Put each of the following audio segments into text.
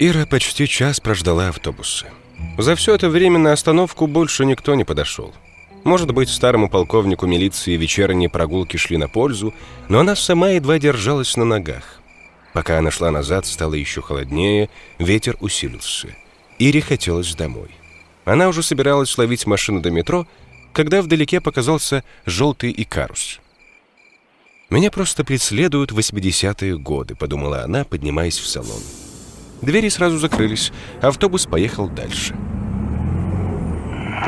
Ира почти час прождала автобусы. За все это время на остановку больше никто не подошел. Может быть, старому полковнику милиции вечерние прогулки шли на пользу, но она сама едва держалась на ногах. Пока она шла назад, стало еще холоднее, ветер усилился. Ире хотелось домой. Она уже собиралась ловить машину до метро, когда вдалеке показался желтый Икарус. «Меня просто преследуют 80-е годы», — подумала она, поднимаясь в салон. Двери сразу закрылись, автобус поехал дальше.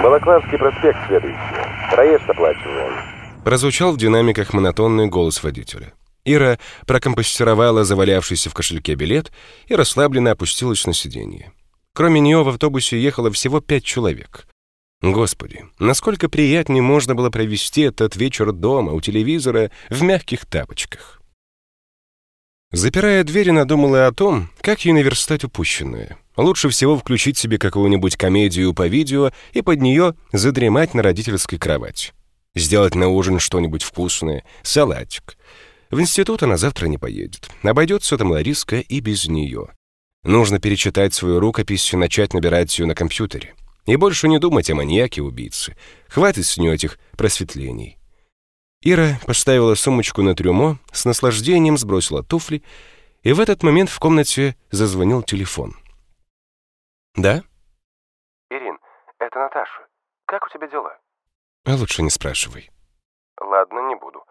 Балаклавский проспект следующий. Проезд оплачиваем. Прозвучал в динамиках монотонный голос водителя. Ира прокомпостировала завалявшийся в кошельке билет и расслабленно опустилась на сиденье. Кроме нее в автобусе ехало всего пять человек. Господи, насколько приятнее можно было провести этот вечер дома, у телевизора, в мягких тапочках. Запирая дверь, она думала о том, как ей наверстать упущенное. Лучше всего включить себе какую-нибудь комедию по видео и под нее задремать на родительской кровати. Сделать на ужин что-нибудь вкусное, салатик. В институт она завтра не поедет. Обойдется там Лариска и без нее. Нужно перечитать свою рукопись и начать набирать ее на компьютере. И больше не думать о маньяке-убийце. Хватит с нее этих просветлений. Ира поставила сумочку на трюмо, с наслаждением сбросила туфли, и в этот момент в комнате зазвонил телефон. «Да?» Ирин, это Наташа. Как у тебя дела? А лучше не спрашивай. Ладно, не буду.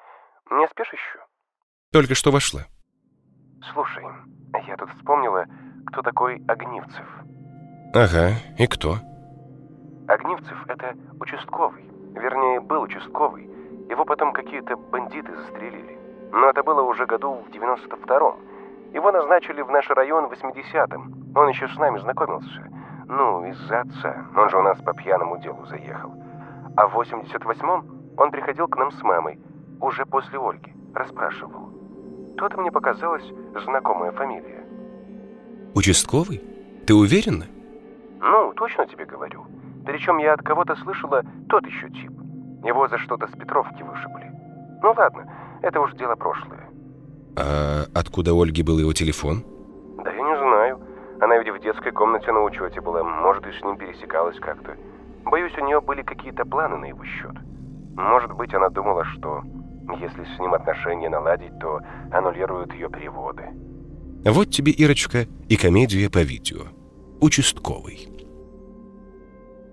Не спишь еще? Только что вошла. Слушай, я тут вспомнила, кто такой Огнивцев. Ага, и кто? Огнивцев — это участковый. Вернее, был участковый. Его потом какие-то бандиты застрелили. Но это было уже году в 92-м. Его назначили в наш район в 80-м. Он еще с нами знакомился. Ну, из-за отца. Он же у нас по пьяному делу заехал. А в 88-м он приходил к нам с мамой. Уже после Ольги. Расспрашивал. То-то мне показалась знакомая фамилия. Участковый? Ты уверена? Ну, точно тебе говорю. Причем я от кого-то слышала тот еще тип. Его за что-то с Петровки вышибли. Ну ладно, это уж дело прошлое. А откуда Ольги был его телефон? Да я не знаю. Она ведь в детской комнате на учете была. Может, и с ним пересекалась как-то. Боюсь, у нее были какие-то планы на его счет. Может быть, она думала, что если с ним отношения наладить, то аннулируют ее переводы. Вот тебе, Ирочка, и комедия по видео. Участковый.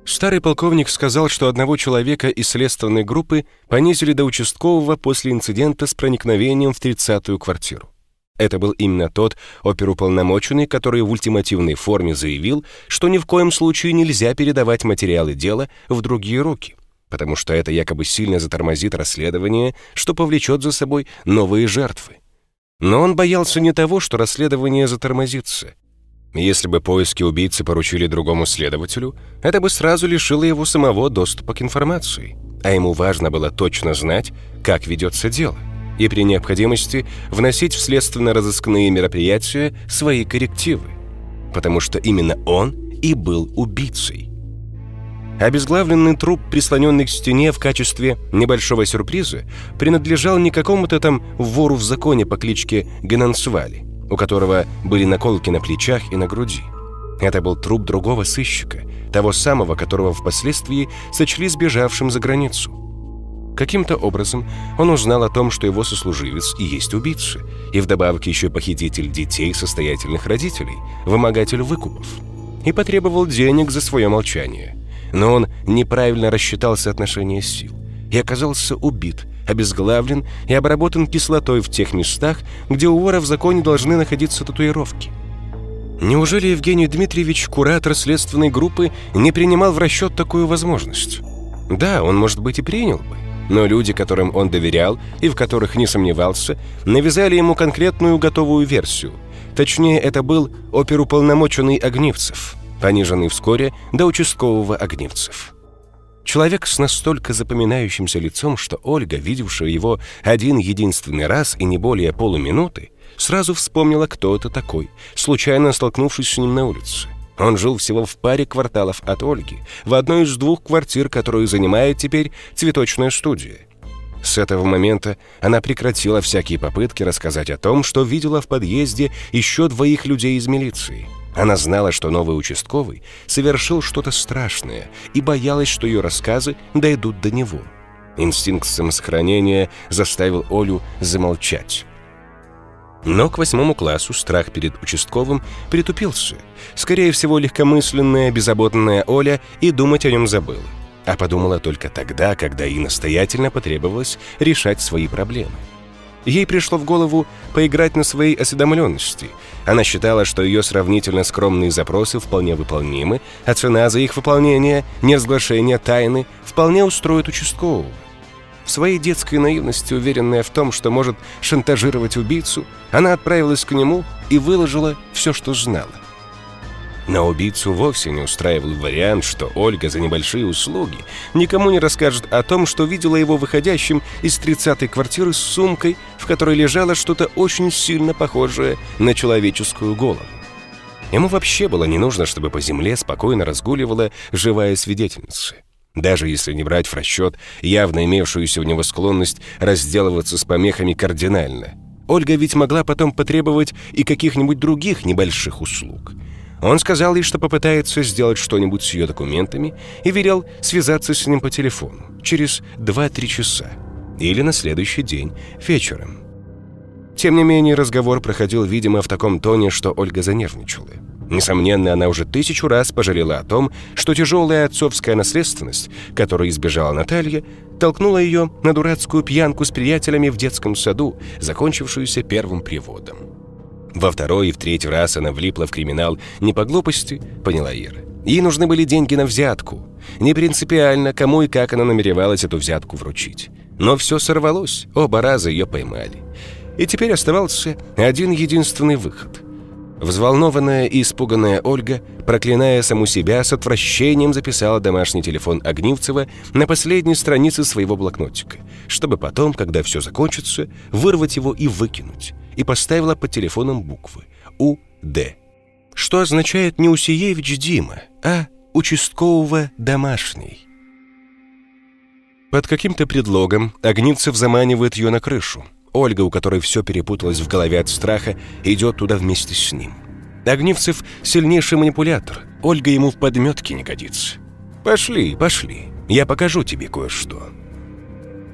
Старый полковник сказал, что одного человека из следственной группы понизили до участкового после инцидента с проникновением в 30-ю квартиру. Это был именно тот оперуполномоченный, который в ультимативной форме заявил, что ни в коем случае нельзя передавать материалы дела в другие руки, потому что это якобы сильно затормозит расследование, что повлечет за собой новые жертвы. Но он боялся не того, что расследование затормозится, если бы поиски убийцы поручили другому следователю, это бы сразу лишило его самого доступа к информации. А ему важно было точно знать, как ведется дело, и при необходимости вносить в следственно-розыскные мероприятия свои коррективы. Потому что именно он и был убийцей. Обезглавленный труп, прислоненный к стене в качестве небольшого сюрприза, принадлежал не какому-то там вору в законе по кличке Генансвали, у которого были наколки на плечах и на груди. Это был труп другого сыщика, того самого, которого впоследствии сочли сбежавшим за границу. Каким-то образом он узнал о том, что его сослуживец и есть убийца, и вдобавок еще похититель детей состоятельных родителей, вымогатель выкупов, и потребовал денег за свое молчание. Но он неправильно рассчитал соотношение сил и оказался убит обезглавлен и обработан кислотой в тех местах, где у вора в законе должны находиться татуировки. Неужели Евгений Дмитриевич, куратор следственной группы, не принимал в расчет такую возможность? Да, он, может быть, и принял бы. Но люди, которым он доверял и в которых не сомневался, навязали ему конкретную готовую версию. Точнее, это был оперуполномоченный Огнивцев, пониженный вскоре до участкового Огнивцев. Человек с настолько запоминающимся лицом, что Ольга, видевшая его один единственный раз и не более полуминуты, сразу вспомнила, кто это такой, случайно столкнувшись с ним на улице. Он жил всего в паре кварталов от Ольги, в одной из двух квартир, которую занимает теперь цветочная студия. С этого момента она прекратила всякие попытки рассказать о том, что видела в подъезде еще двоих людей из милиции. Она знала, что новый участковый совершил что-то страшное и боялась, что ее рассказы дойдут до него. Инстинкт самосохранения заставил Олю замолчать. Но к восьмому классу страх перед участковым притупился. Скорее всего, легкомысленная, беззаботная Оля и думать о нем забыла. А подумала только тогда, когда ей настоятельно потребовалось решать свои проблемы. Ей пришло в голову поиграть на своей осведомленности. Она считала, что ее сравнительно скромные запросы вполне выполнимы, а цена за их выполнение, неразглашение тайны, вполне устроит участкового. В своей детской наивности, уверенная в том, что может шантажировать убийцу, она отправилась к нему и выложила все, что знала. Но убийцу вовсе не устраивал вариант, что Ольга за небольшие услуги никому не расскажет о том, что видела его выходящим из тридцатой квартиры с сумкой, в которой лежало что-то очень сильно похожее на человеческую голову. Ему вообще было не нужно, чтобы по земле спокойно разгуливала живая свидетельница. Даже если не брать в расчет явно имевшуюся у него склонность разделываться с помехами кардинально. Ольга ведь могла потом потребовать и каких-нибудь других небольших услуг. Он сказал ей, что попытается сделать что-нибудь с ее документами и велел связаться с ним по телефону через 2-3 часа или на следующий день вечером. Тем не менее, разговор проходил, видимо, в таком тоне, что Ольга занервничала. Несомненно, она уже тысячу раз пожалела о том, что тяжелая отцовская наследственность, которую избежала Наталья, толкнула ее на дурацкую пьянку с приятелями в детском саду, закончившуюся первым приводом. Во второй и в третий раз она влипла в криминал не по глупости, поняла Ира. Ей нужны были деньги на взятку. Не принципиально, кому и как она намеревалась эту взятку вручить. Но все сорвалось, оба раза ее поймали. И теперь оставался один единственный выход. Взволнованная и испуганная Ольга, проклиная саму себя, с отвращением записала домашний телефон Огнивцева на последней странице своего блокнотика, чтобы потом, когда все закончится, вырвать его и выкинуть, и поставила под телефоном буквы «У-Д», что означает не Усиевич Дима, а участкового домашний. Под каким-то предлогом Огнивцев заманивает ее на крышу, Ольга, у которой все перепуталось в голове от страха, идет туда вместе с ним. Огнивцев — сильнейший манипулятор. Ольга ему в подметке не годится. «Пошли, пошли. Я покажу тебе кое-что».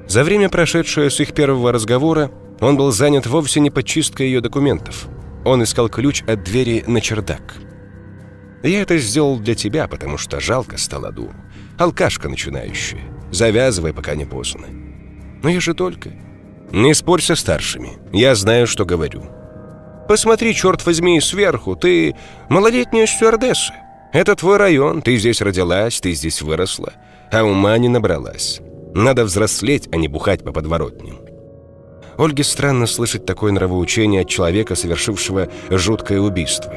За время, прошедшее с их первого разговора, он был занят вовсе не подчисткой ее документов. Он искал ключ от двери на чердак. «Я это сделал для тебя, потому что жалко стало дуру. Алкашка начинающая. Завязывай, пока не поздно». «Но я же только...» «Не спорь со старшими. Я знаю, что говорю». «Посмотри, черт возьми, сверху. Ты малолетняя стюардесса. Это твой район. Ты здесь родилась, ты здесь выросла. А ума не набралась. Надо взрослеть, а не бухать по подворотням». Ольге странно слышать такое нравоучение от человека, совершившего жуткое убийство.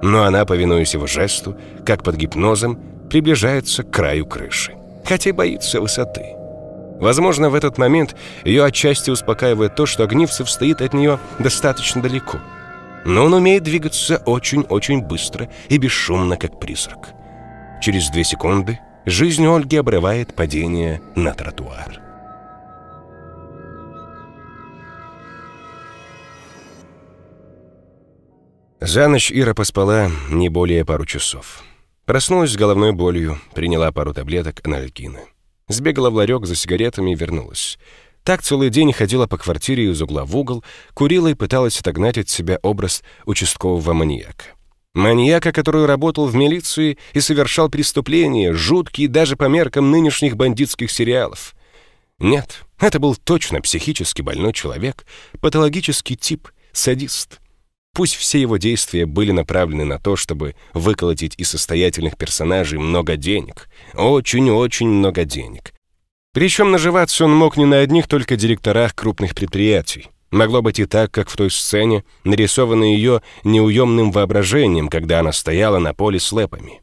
Но она, повинуясь его жесту, как под гипнозом, приближается к краю крыши. Хотя боится высоты. Возможно, в этот момент ее отчасти успокаивает то, что Огнивцев стоит от нее достаточно далеко. Но он умеет двигаться очень-очень быстро и бесшумно, как призрак. Через две секунды жизнь Ольги обрывает падение на тротуар. За ночь Ира поспала не более пару часов. Проснулась с головной болью, приняла пару таблеток анальгина. Сбегала в ларек за сигаретами и вернулась. Так целый день ходила по квартире из угла в угол, курила и пыталась отогнать от себя образ участкового маньяка. Маньяка, который работал в милиции и совершал преступления, жуткие даже по меркам нынешних бандитских сериалов. Нет, это был точно психически больной человек, патологический тип, садист. Пусть все его действия были направлены на то, чтобы выколотить из состоятельных персонажей много денег. Очень-очень много денег. Причем наживаться он мог не на одних только директорах крупных предприятий. Могло быть и так, как в той сцене, нарисованной ее неуемным воображением, когда она стояла на поле с лэпами.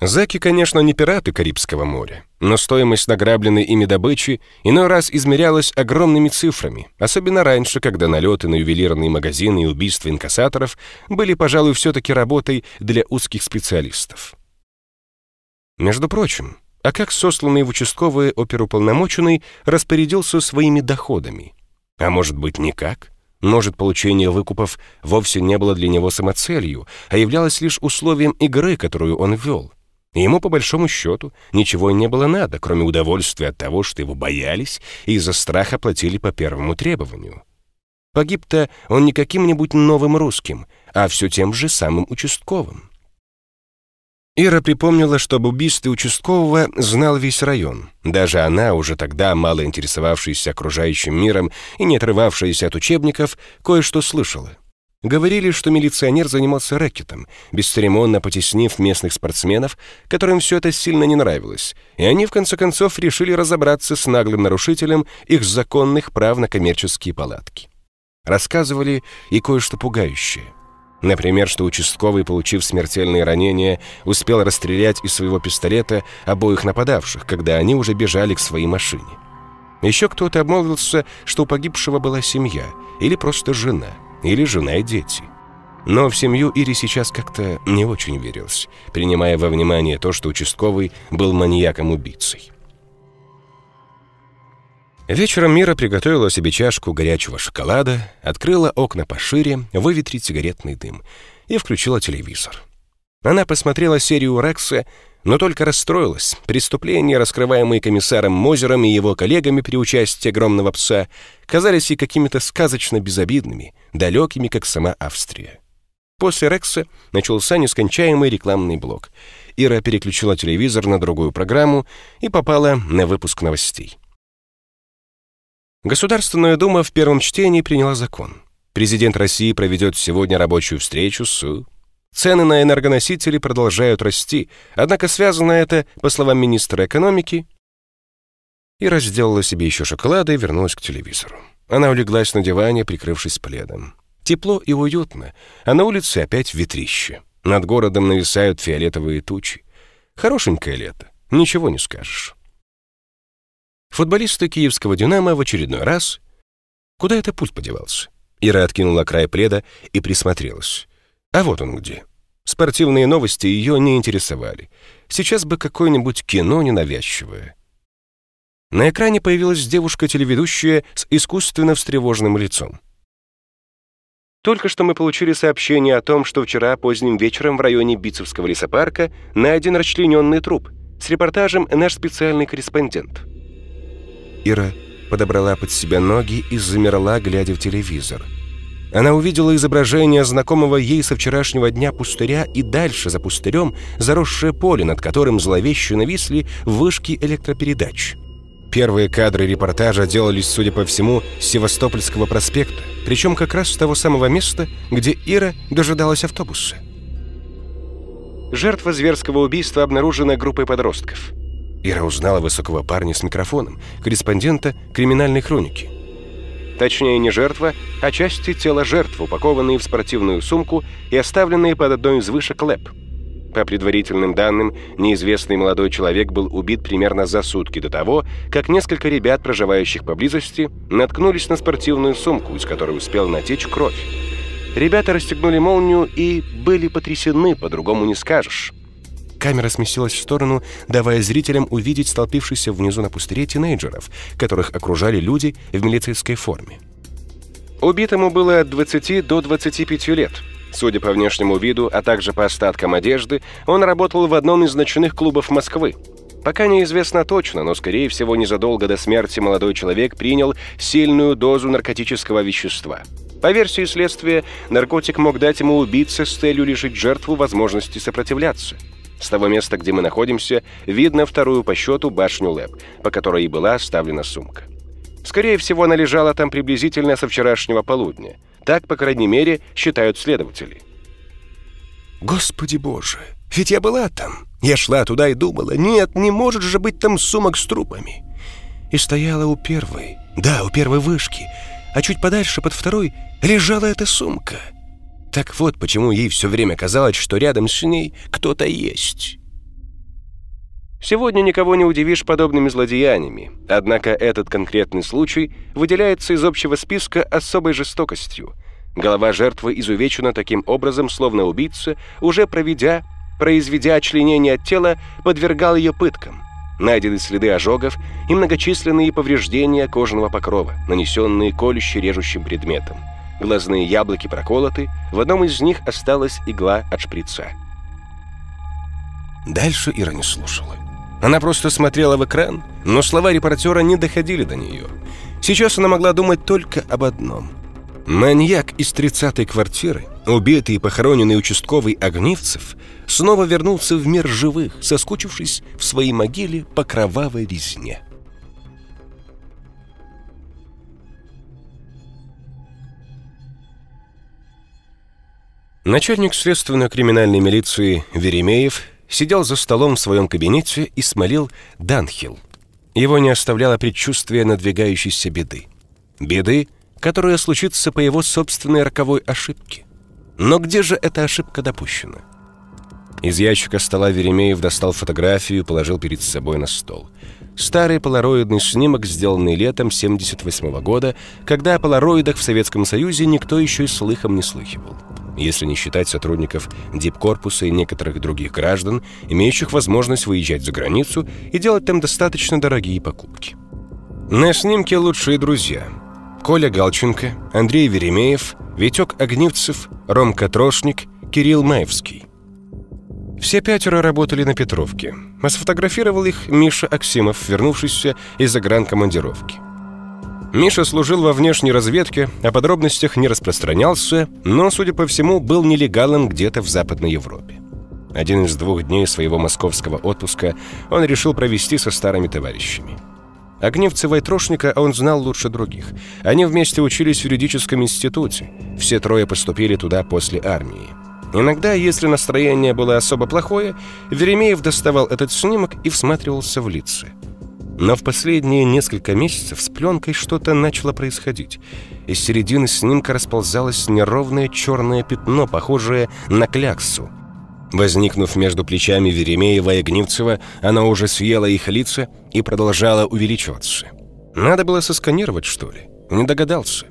Заки, конечно, не пираты Карибского моря, но стоимость награбленной ими добычи иной раз измерялась огромными цифрами, особенно раньше, когда налеты на ювелирные магазины и убийства инкассаторов были, пожалуй, все-таки работой для узких специалистов. Между прочим, а как сосланный в участковые оперуполномоченный распорядился своими доходами? А может быть, никак? Может, получение выкупов вовсе не было для него самоцелью, а являлось лишь условием игры, которую он вел. Ему, по большому счету, ничего не было надо, кроме удовольствия от того, что его боялись и из-за страха платили по первому требованию. Погиб-то он не каким-нибудь новым русским, а все тем же самым участковым. Ира припомнила, что об убийстве участкового знал весь район. Даже она, уже тогда мало интересовавшаяся окружающим миром и не отрывавшаяся от учебников, кое-что слышала. Говорили, что милиционер занимался рэкетом, бесцеремонно потеснив местных спортсменов, которым все это сильно не нравилось, и они, в конце концов, решили разобраться с наглым нарушителем их законных прав на коммерческие палатки. Рассказывали и кое-что пугающее. Например, что участковый, получив смертельные ранения, успел расстрелять из своего пистолета обоих нападавших, когда они уже бежали к своей машине. Еще кто-то обмолвился, что у погибшего была семья, или просто жена, или жена и дети. Но в семью Ире сейчас как-то не очень верилось, принимая во внимание то, что участковый был маньяком-убийцей. Вечером Мира приготовила себе чашку горячего шоколада, открыла окна пошире, выветрить сигаретный дым и включила телевизор. Она посмотрела серию Рекса, но только расстроилась. Преступления, раскрываемые комиссаром Мозером и его коллегами при участии огромного пса, казались ей какими-то сказочно безобидными, далекими, как сама Австрия. После Рекса начался нескончаемый рекламный блок. Ира переключила телевизор на другую программу и попала на выпуск новостей. Государственная дума в первом чтении приняла закон. Президент России проведет сегодня рабочую встречу с... Цены на энергоносители продолжают расти, однако связано это, по словам министра экономики, и разделала себе еще шоколада и вернулась к телевизору. Она улеглась на диване, прикрывшись пледом. Тепло и уютно, а на улице опять ветрище. Над городом нависают фиолетовые тучи. Хорошенькое лето, ничего не скажешь. Футболисты киевского «Динамо» в очередной раз... Куда это путь подевался? Ира откинула край пледа и присмотрелась. А вот он где. Спортивные новости ее не интересовали. Сейчас бы какое-нибудь кино ненавязчивое. На экране появилась девушка-телеведущая с искусственно встревоженным лицом. Только что мы получили сообщение о том, что вчера поздним вечером в районе Битцевского лесопарка найден расчлененный труп. С репортажем наш специальный корреспондент. Ира подобрала под себя ноги и замерла, глядя в телевизор. Она увидела изображение знакомого ей со вчерашнего дня пустыря и дальше за пустырем заросшее поле, над которым зловеще нависли вышки электропередач. Первые кадры репортажа делались, судя по всему, с Севастопольского проспекта, причем как раз с того самого места, где Ира дожидалась автобуса. Жертва зверского убийства обнаружена группой подростков. Ира узнала высокого парня с микрофоном, корреспондента криминальной хроники. Точнее, не жертва, а части тела жертвы, упакованные в спортивную сумку и оставленные под одной из вышек ЛЭП. По предварительным данным, неизвестный молодой человек был убит примерно за сутки до того, как несколько ребят, проживающих поблизости, наткнулись на спортивную сумку, из которой успел натечь кровь. Ребята расстегнули молнию и были потрясены, по-другому не скажешь. Камера сместилась в сторону, давая зрителям увидеть столпившихся внизу на пустыре тинейджеров, которых окружали люди в милицейской форме. Убитому было от 20 до 25 лет. Судя по внешнему виду, а также по остаткам одежды, он работал в одном из ночных клубов Москвы. Пока неизвестно точно, но, скорее всего, незадолго до смерти молодой человек принял сильную дозу наркотического вещества. По версии следствия, наркотик мог дать ему убиться с целью лишить жертву возможности сопротивляться. С того места, где мы находимся, видно вторую по счету башню ЛЭП, по которой и была оставлена сумка. Скорее всего, она лежала там приблизительно со вчерашнего полудня. Так, по крайней мере, считают следователи. «Господи боже, ведь я была там. Я шла туда и думала, нет, не может же быть там сумок с трупами. И стояла у первой, да, у первой вышки, а чуть подальше, под второй, лежала эта сумка». Так вот, почему ей все время казалось, что рядом с ней кто-то есть. Сегодня никого не удивишь подобными злодеяниями, однако этот конкретный случай выделяется из общего списка особой жестокостью. Голова жертвы изувечена таким образом, словно убийца, уже проведя, произведя очленение от тела, подвергал ее пыткам. Найдены следы ожогов и многочисленные повреждения кожного покрова, нанесенные колюще-режущим предметом. Глазные яблоки проколоты, в одном из них осталась игла от шприца. Дальше Ира не слушала. Она просто смотрела в экран, но слова репортера не доходили до нее. Сейчас она могла думать только об одном. Маньяк из 30-й квартиры, убитый и похороненный участковый Огнивцев, снова вернулся в мир живых, соскучившись в своей могиле по кровавой резне. Начальник следственно-криминальной милиции Веремеев сидел за столом в своем кабинете и смолил Данхил. Его не оставляло предчувствие надвигающейся беды. Беды, которая случится по его собственной роковой ошибке. Но где же эта ошибка допущена? Из ящика стола Веремеев достал фотографию и положил перед собой на стол. Старый полароидный снимок, сделанный летом 78 -го года, когда о полароидах в Советском Союзе никто еще и слыхом не слыхивал если не считать сотрудников дипкорпуса и некоторых других граждан, имеющих возможность выезжать за границу и делать там достаточно дорогие покупки. На снимке лучшие друзья. Коля Галченко, Андрей Веремеев, Витек Огнивцев, Ромка Трошник, Кирилл Маевский. Все пятеро работали на Петровке, а сфотографировал их Миша Аксимов, вернувшийся из загранкомандировки. Миша служил во внешней разведке, о подробностях не распространялся, но, судя по всему, был нелегалом где-то в Западной Европе. Один из двух дней своего московского отпуска он решил провести со старыми товарищами. Огневцева и Трошника он знал лучше других. Они вместе учились в юридическом институте. Все трое поступили туда после армии. Иногда, если настроение было особо плохое, Веремеев доставал этот снимок и всматривался в лица. Но в последние несколько месяцев с пленкой что-то начало происходить. Из середины снимка расползалось неровное черное пятно, похожее на кляксу. Возникнув между плечами Веремеева и Гнивцева, она уже съела их лица и продолжала увеличиваться. Надо было сосканировать, что ли? Не догадался.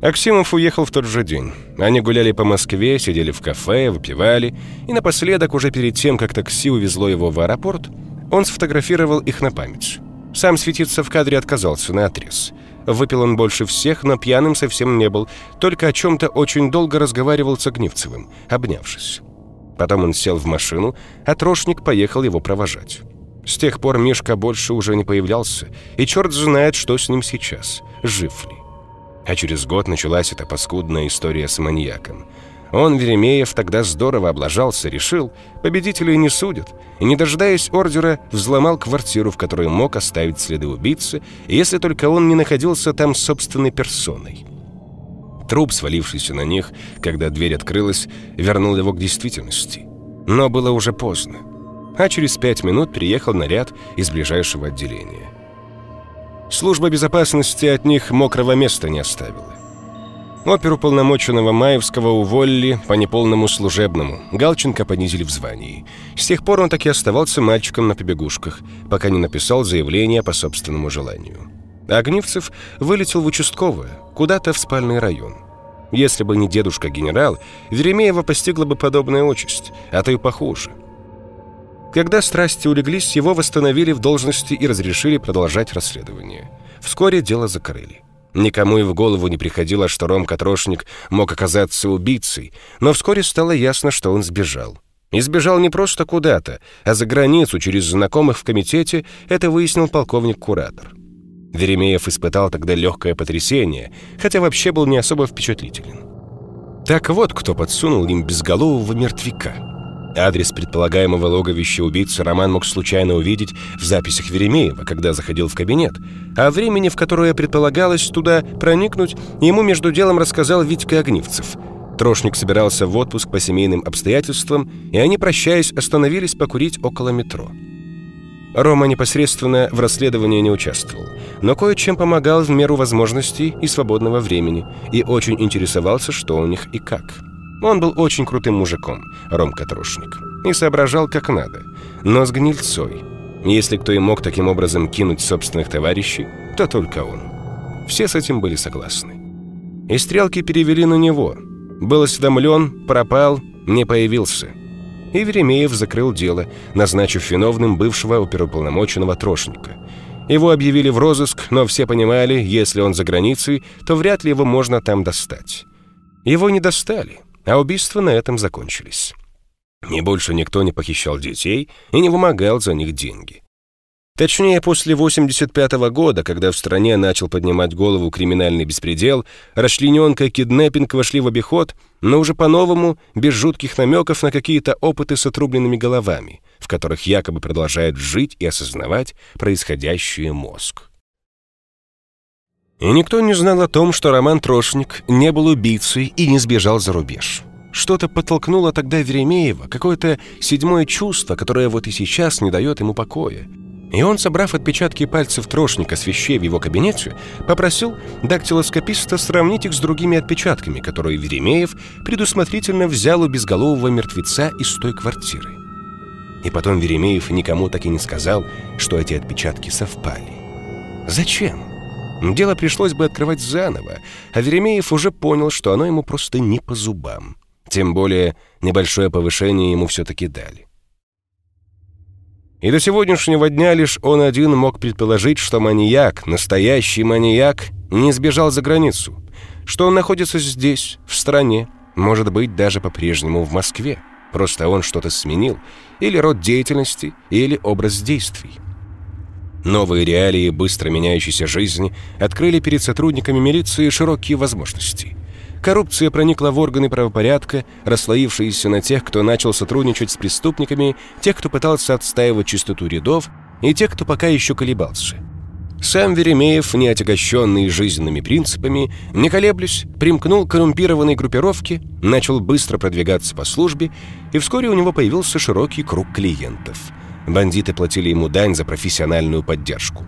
Аксимов уехал в тот же день. Они гуляли по Москве, сидели в кафе, выпивали, и напоследок, уже перед тем, как такси увезло его в аэропорт, он сфотографировал их на память. Сам светиться в кадре отказался на отрез. Выпил он больше всех, но пьяным совсем не был, только о чем-то очень долго разговаривал с Огнивцевым, обнявшись. Потом он сел в машину, а трошник поехал его провожать. С тех пор Мишка больше уже не появлялся, и черт знает, что с ним сейчас, жив ли. А через год началась эта паскудная история с маньяком – он, Веремеев, тогда здорово облажался, решил, победителей не судят, и, не дожидаясь ордера, взломал квартиру, в которой мог оставить следы убийцы, если только он не находился там собственной персоной. Труп, свалившийся на них, когда дверь открылась, вернул его к действительности. Но было уже поздно. А через пять минут приехал наряд из ближайшего отделения. Служба безопасности от них мокрого места не оставила. Оперуполномоченного Маевского уволили по неполному служебному. Галченко понизили в звании. С тех пор он так и оставался мальчиком на побегушках, пока не написал заявление по собственному желанию. Огнивцев вылетел в участковое, куда-то в спальный район. Если бы не дедушка-генерал, Веремеева постигла бы подобная участь, а то и похуже. Когда страсти улеглись, его восстановили в должности и разрешили продолжать расследование. Вскоре дело закрыли. Никому и в голову не приходило, что Ромка Трошник мог оказаться убийцей, но вскоре стало ясно, что он сбежал. И сбежал не просто куда-то, а за границу через знакомых в комитете, это выяснил полковник-куратор. Веремеев испытал тогда легкое потрясение, хотя вообще был не особо впечатлителен. Так вот, кто подсунул им безголового мертвяка. Адрес предполагаемого логовища убийцы Роман мог случайно увидеть в записях Веремеева, когда заходил в кабинет. А времени, в которое предполагалось туда проникнуть, ему между делом рассказал Витька Огнивцев. Трошник собирался в отпуск по семейным обстоятельствам, и они, прощаясь, остановились покурить около метро. Рома непосредственно в расследовании не участвовал, но кое-чем помогал в меру возможностей и свободного времени, и очень интересовался, что у них и как. Он был очень крутым мужиком, Ромка Трушник, и соображал как надо, но с гнильцой. Если кто и мог таким образом кинуть собственных товарищей, то только он. Все с этим были согласны. И стрелки перевели на него. Был осведомлен, пропал, не появился. И Веремеев закрыл дело, назначив виновным бывшего оперуполномоченного Трошника. Его объявили в розыск, но все понимали, если он за границей, то вряд ли его можно там достать. Его не достали, а убийства на этом закончились. И больше никто не похищал детей и не вымогал за них деньги. Точнее, после 85 -го года, когда в стране начал поднимать голову криминальный беспредел, расчлененка и киднеппинг вошли в обиход, но уже по-новому, без жутких намеков на какие-то опыты с отрубленными головами, в которых якобы продолжает жить и осознавать происходящее мозг. И никто не знал о том, что Роман Трошник не был убийцей и не сбежал за рубеж. Что-то подтолкнуло тогда Веремеева, какое-то седьмое чувство, которое вот и сейчас не дает ему покоя. И он, собрав отпечатки пальцев трошника с вещей в его кабинете, попросил дактилоскописта сравнить их с другими отпечатками, которые Веремеев предусмотрительно взял у безголового мертвеца из той квартиры. И потом Веремеев никому так и не сказал, что эти отпечатки совпали. Зачем? Дело пришлось бы открывать заново, а Веремеев уже понял, что оно ему просто не по зубам. Тем более небольшое повышение ему все-таки дали. И до сегодняшнего дня лишь он один мог предположить, что маньяк, настоящий маньяк, не сбежал за границу, что он находится здесь, в стране, может быть, даже по-прежнему в Москве. Просто он что-то сменил, или род деятельности, или образ действий. Новые реалии быстро меняющейся жизни открыли перед сотрудниками милиции широкие возможности. Коррупция проникла в органы правопорядка, расслоившиеся на тех, кто начал сотрудничать с преступниками, тех, кто пытался отстаивать чистоту рядов, и тех, кто пока еще колебался. Сам Веремеев, не отягощенный жизненными принципами, не колеблясь, примкнул к коррумпированной группировке, начал быстро продвигаться по службе, и вскоре у него появился широкий круг клиентов. Бандиты платили ему дань за профессиональную поддержку.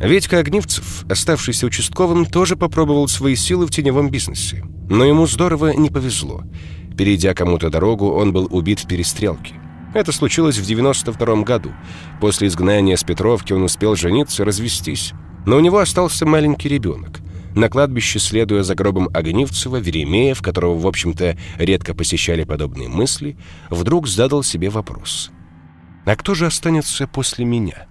Витька Огнивцев, оставшийся участковым, тоже попробовал свои силы в теневом бизнесе. Но ему здорово не повезло. Перейдя кому-то дорогу, он был убит в перестрелке. Это случилось в 92 году. После изгнания с Петровки он успел жениться развестись. Но у него остался маленький ребенок. На кладбище, следуя за гробом Огнивцева, Веремеев, которого, в общем-то, редко посещали подобные мысли, вдруг задал себе вопрос. «А кто же останется после меня?»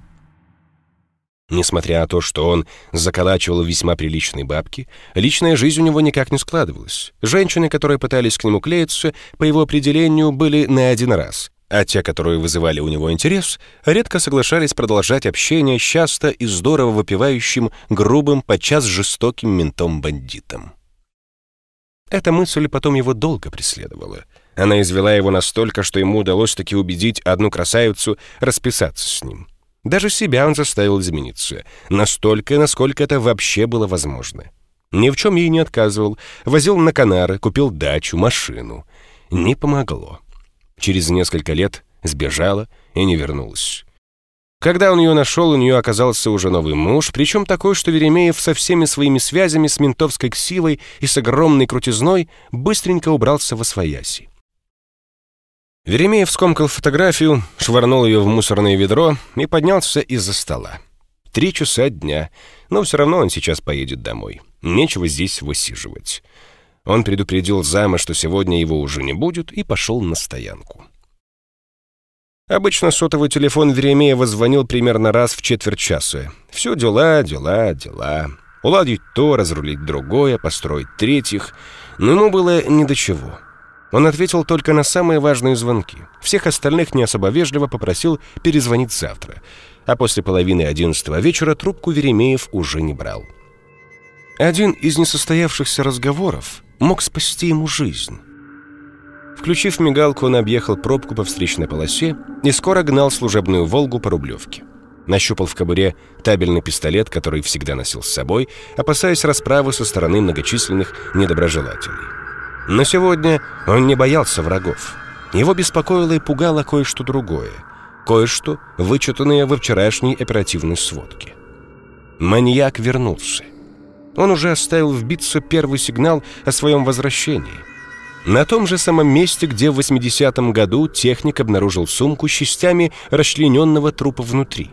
Несмотря на то, что он заколачивал весьма приличные бабки, личная жизнь у него никак не складывалась. Женщины, которые пытались к нему клеиться, по его определению, были на один раз, а те, которые вызывали у него интерес, редко соглашались продолжать общение с часто и здорово выпивающим, грубым, подчас жестоким ментом-бандитом. Эта мысль потом его долго преследовала. Она извела его настолько, что ему удалось таки убедить одну красавицу расписаться с ним. Даже себя он заставил измениться. Настолько, насколько это вообще было возможно. Ни в чем ей не отказывал. Возил на Канары, купил дачу, машину. Не помогло. Через несколько лет сбежала и не вернулась. Когда он ее нашел, у нее оказался уже новый муж, причем такой, что Веремеев со всеми своими связями с ментовской ксивой и с огромной крутизной быстренько убрался во свояси. Веремеев скомкал фотографию, швырнул ее в мусорное ведро и поднялся из-за стола. Три часа дня, но все равно он сейчас поедет домой. Нечего здесь высиживать. Он предупредил зама, что сегодня его уже не будет, и пошел на стоянку. Обычно сотовый телефон Веремеева звонил примерно раз в четверть часа. Все дела, дела, дела. Уладить то, разрулить другое, построить третьих. Но ему было ни до чего. Он ответил только на самые важные звонки. Всех остальных не особо вежливо попросил перезвонить завтра. А после половины одиннадцатого вечера трубку Веремеев уже не брал. Один из несостоявшихся разговоров мог спасти ему жизнь. Включив мигалку, он объехал пробку по встречной полосе и скоро гнал служебную «Волгу» по Рублевке. Нащупал в кобуре табельный пистолет, который всегда носил с собой, опасаясь расправы со стороны многочисленных недоброжелателей. Но сегодня он не боялся врагов. Его беспокоило и пугало кое-что другое. Кое-что, вычитанное во вчерашней оперативной сводке. Маньяк вернулся. Он уже оставил вбиться первый сигнал о своем возвращении. На том же самом месте, где в 80-м году техник обнаружил сумку с частями расчлененного трупа внутри.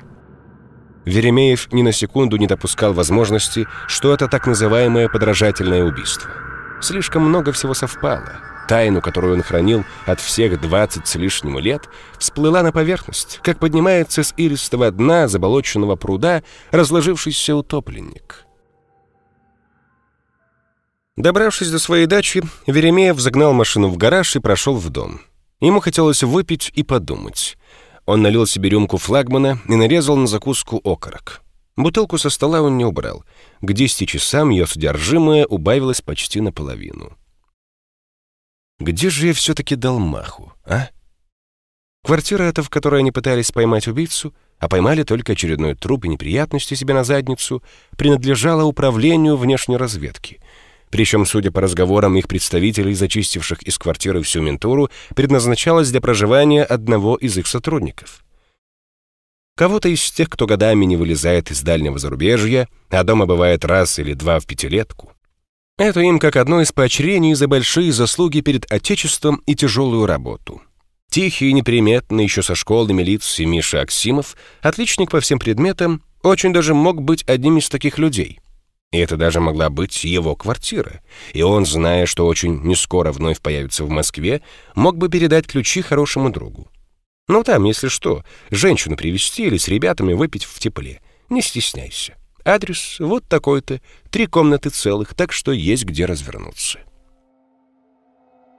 Веремеев ни на секунду не допускал возможности, что это так называемое подражательное убийство – Слишком много всего совпало. тайну, которую он хранил от всех двадцать с лишним лет, всплыла на поверхность, как поднимается с иристого дна заболоченного пруда разложившийся утопленник. Добравшись до своей дачи, Веремеев загнал машину в гараж и прошел в дом. Ему хотелось выпить и подумать. Он налил себе рюмку флагмана и нарезал на закуску окорок. Бутылку со стола он не убрал. К десяти часам ее содержимое убавилось почти наполовину. Где же я все-таки дал маху, а? Квартира эта, в которой они пытались поймать убийцу, а поймали только очередной труп и неприятности себе на задницу, принадлежала управлению внешней разведки. Причем, судя по разговорам их представителей, зачистивших из квартиры всю ментуру, предназначалась для проживания одного из их сотрудников. Кого-то из тех, кто годами не вылезает из дальнего зарубежья, а дома бывает раз или два в пятилетку. Это им как одно из поощрений за большие заслуги перед Отечеством и тяжелую работу. Тихий и неприметный еще со школы милиции Миша Аксимов, отличник по всем предметам, очень даже мог быть одним из таких людей. И это даже могла быть его квартира. И он, зная, что очень нескоро вновь появится в Москве, мог бы передать ключи хорошему другу. Ну там, если что, женщину привезти или с ребятами выпить в тепле. Не стесняйся. Адрес вот такой-то, три комнаты целых, так что есть где развернуться.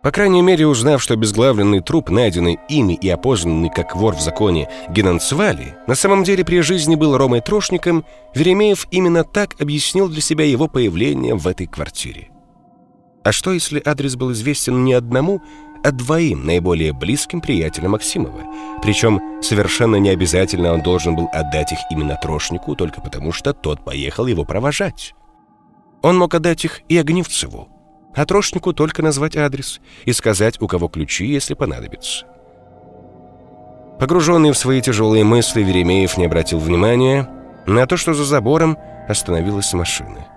По крайней мере, узнав, что безглавленный труп, найденный ими и опознанный как вор в законе Генанцвали, на самом деле при жизни был Ромой Трошником, Веремеев именно так объяснил для себя его появление в этой квартире. А что, если адрес был известен не одному, а двоим наиболее близким приятелям Максимова. Причем совершенно не обязательно он должен был отдать их именно Трошнику, только потому что тот поехал его провожать. Он мог отдать их и Огневцеву, а Трошнику только назвать адрес и сказать, у кого ключи, если понадобится. Погруженный в свои тяжелые мысли, Веремеев не обратил внимания на то, что за забором остановилась машина.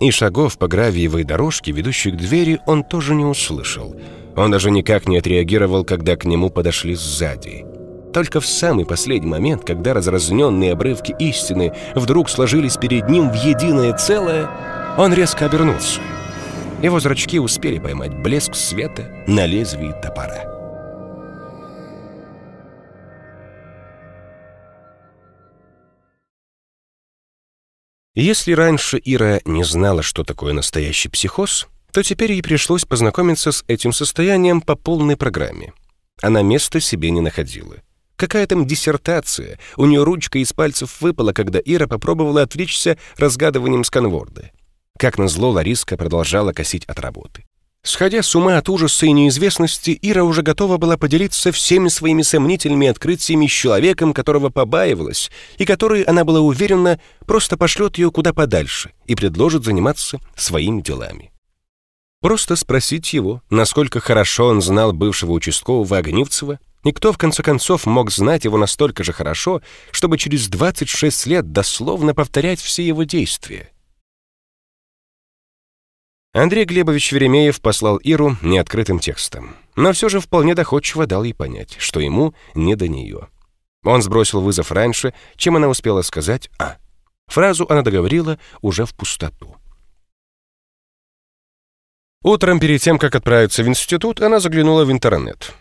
И шагов по гравиевой дорожке, ведущей к двери, он тоже не услышал — он даже никак не отреагировал, когда к нему подошли сзади. Только в самый последний момент, когда разразненные обрывки истины вдруг сложились перед ним в единое целое, он резко обернулся. Его зрачки успели поймать блеск света на лезвии топора. Если раньше Ира не знала, что такое настоящий психоз, то теперь ей пришлось познакомиться с этим состоянием по полной программе. Она места себе не находила. Какая там диссертация? У нее ручка из пальцев выпала, когда Ира попробовала отвлечься разгадыванием сканворда. Как назло, Лариска продолжала косить от работы. Сходя с ума от ужаса и неизвестности, Ира уже готова была поделиться всеми своими сомнительными открытиями с человеком, которого побаивалась, и который, она была уверена, просто пошлет ее куда подальше и предложит заниматься своими делами. Просто спросить его, насколько хорошо он знал бывшего участкового Огнивцева, и кто, в конце концов, мог знать его настолько же хорошо, чтобы через 26 лет дословно повторять все его действия. Андрей Глебович Веремеев послал Иру неоткрытым текстом, но все же вполне доходчиво дал ей понять, что ему не до нее. Он сбросил вызов раньше, чем она успела сказать «а». Фразу она договорила уже в пустоту. Утром, перед тем, как отправиться в институт, она заглянула в интернет.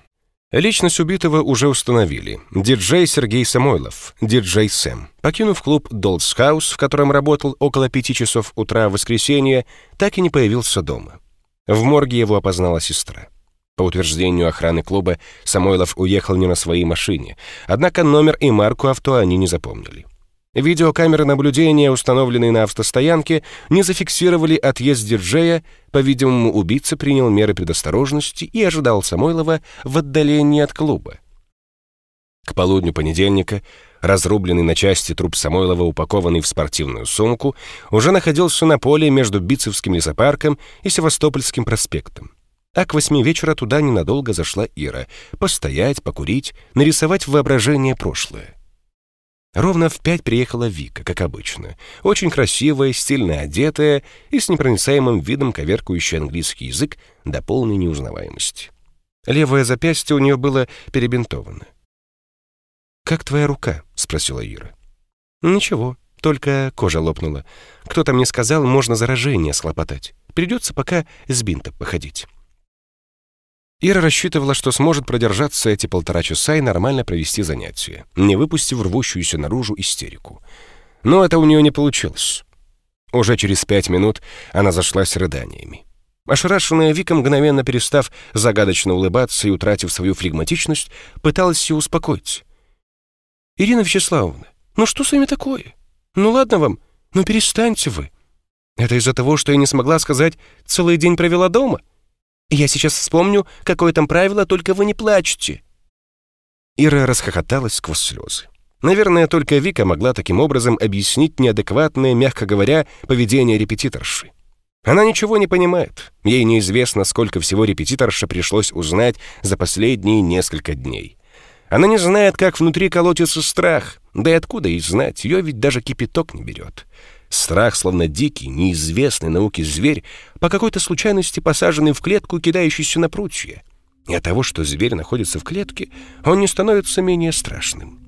Личность убитого уже установили. Диджей Сергей Самойлов, диджей Сэм. Покинув клуб Долдс Хаус, в котором работал около пяти часов утра в воскресенье, так и не появился дома. В морге его опознала сестра. По утверждению охраны клуба, Самойлов уехал не на своей машине, однако номер и марку авто они не запомнили. Видеокамеры наблюдения, установленные на автостоянке, не зафиксировали отъезд диджея, по-видимому, убийца принял меры предосторожности и ожидал Самойлова в отдалении от клуба. К полудню понедельника разрубленный на части труп Самойлова, упакованный в спортивную сумку, уже находился на поле между Бицевским лесопарком и Севастопольским проспектом. А к восьми вечера туда ненадолго зашла Ира. Постоять, покурить, нарисовать воображение прошлое. Ровно в пять приехала Вика, как обычно. Очень красивая, стильно одетая и с непроницаемым видом коверкающая английский язык до полной неузнаваемости. Левое запястье у нее было перебинтовано. «Как твоя рука?» — спросила Ира. «Ничего, только кожа лопнула. Кто-то мне сказал, можно заражение схлопотать. Придется пока с бинтом походить». Ира рассчитывала, что сможет продержаться эти полтора часа и нормально провести занятия, не выпустив рвущуюся наружу истерику. Но это у нее не получилось. Уже через пять минут она зашлась рыданиями. Ошарашенная Вика, мгновенно перестав загадочно улыбаться и утратив свою флегматичность, пыталась ее успокоить. «Ирина Вячеславовна, ну что с вами такое? Ну ладно вам, ну перестаньте вы. Это из-за того, что я не смогла сказать «целый день провела дома»? Я сейчас вспомню, какое там правило, только вы не плачьте». Ира расхохоталась сквозь слезы. Наверное, только Вика могла таким образом объяснить неадекватное, мягко говоря, поведение репетиторши. Она ничего не понимает. Ей неизвестно, сколько всего репетиторша пришлось узнать за последние несколько дней. Она не знает, как внутри колотится страх. Да и откуда ей знать, ее ведь даже кипяток не берет. Страх, словно дикий, неизвестный науке зверь, по какой-то случайности посаженный в клетку, кидающийся на прутье. И от того, что зверь находится в клетке, он не становится менее страшным.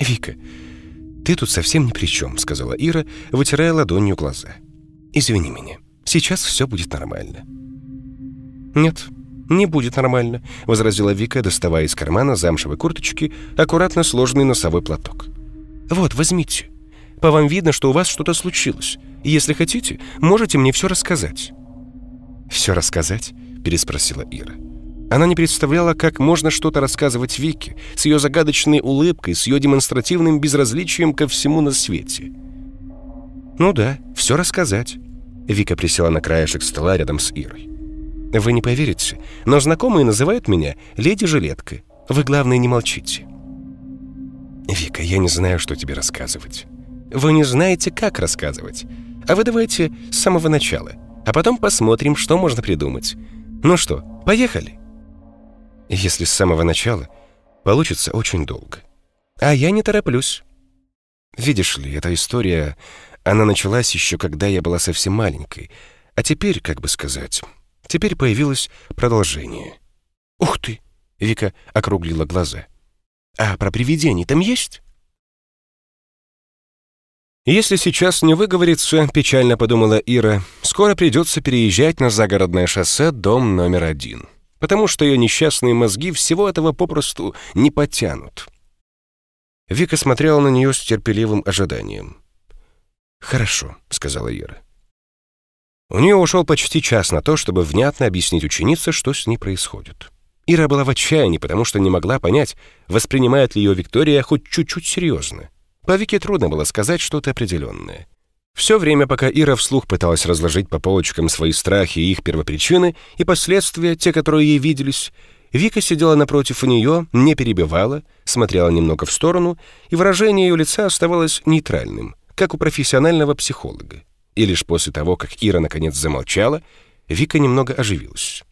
«Вика, ты тут совсем ни при чем», — сказала Ира, вытирая ладонью глаза. «Извини меня, сейчас все будет нормально». «Нет, не будет нормально», — возразила Вика, доставая из кармана замшевой курточки аккуратно сложенный носовой платок. «Вот, возьмите. По вам видно, что у вас что-то случилось. Если хотите, можете мне все рассказать». «Все рассказать?» — переспросила Ира. Она не представляла, как можно что-то рассказывать Вике, с ее загадочной улыбкой, с ее демонстративным безразличием ко всему на свете. «Ну да, все рассказать». Вика присела на краешек стола рядом с Ирой. «Вы не поверите, но знакомые называют меня леди Жилетка. Вы, главное, не молчите». «Вика, я не знаю, что тебе рассказывать. Вы не знаете, как рассказывать. А вы давайте с самого начала, а потом посмотрим, что можно придумать. Ну что, поехали?» Если с самого начала, получится очень долго. А я не тороплюсь. Видишь ли, эта история, она началась еще когда я была совсем маленькой, а теперь, как бы сказать, теперь появилось продолжение. «Ух ты!» — Вика округлила глаза. «А про привидений там есть?» Если сейчас не выговорится, печально подумала Ира, скоро придется переезжать на загородное шоссе, дом номер один потому что ее несчастные мозги всего этого попросту не потянут. Вика смотрела на нее с терпеливым ожиданием. «Хорошо», — сказала Ира. У нее ушел почти час на то, чтобы внятно объяснить ученице, что с ней происходит. Ира была в отчаянии, потому что не могла понять, воспринимает ли ее Виктория хоть чуть-чуть серьезно. По Вике трудно было сказать что-то определенное. Все время, пока Ира вслух пыталась разложить по полочкам свои страхи и их первопричины и последствия, те, которые ей виделись, Вика сидела напротив нее, не перебивала, смотрела немного в сторону, и выражение ее лица оставалось нейтральным, как у профессионального психолога. И лишь после того, как Ира наконец замолчала, Вика немного оживилась.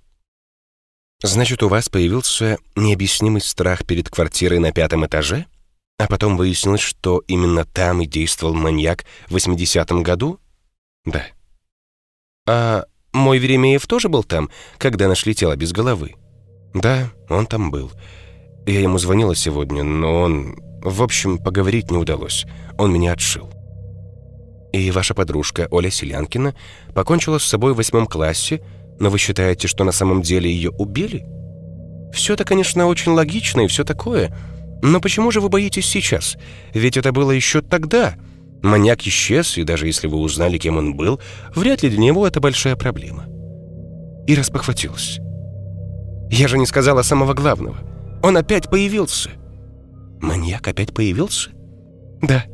«Значит, у вас появился необъяснимый страх перед квартирой на пятом этаже?» А потом выяснилось, что именно там и действовал маньяк в 80-м году? Да. А мой Веремеев тоже был там, когда нашли тело без головы? Да, он там был. Я ему звонила сегодня, но он... В общем, поговорить не удалось. Он меня отшил. И ваша подружка Оля Селянкина покончила с собой в восьмом классе, но вы считаете, что на самом деле ее убили? Все это, конечно, очень логично и все такое, но почему же вы боитесь сейчас? Ведь это было еще тогда. Маньяк исчез, и даже если вы узнали, кем он был, вряд ли для него это большая проблема. И распохватилась. Я же не сказала самого главного. Он опять появился. Маньяк опять появился? Да.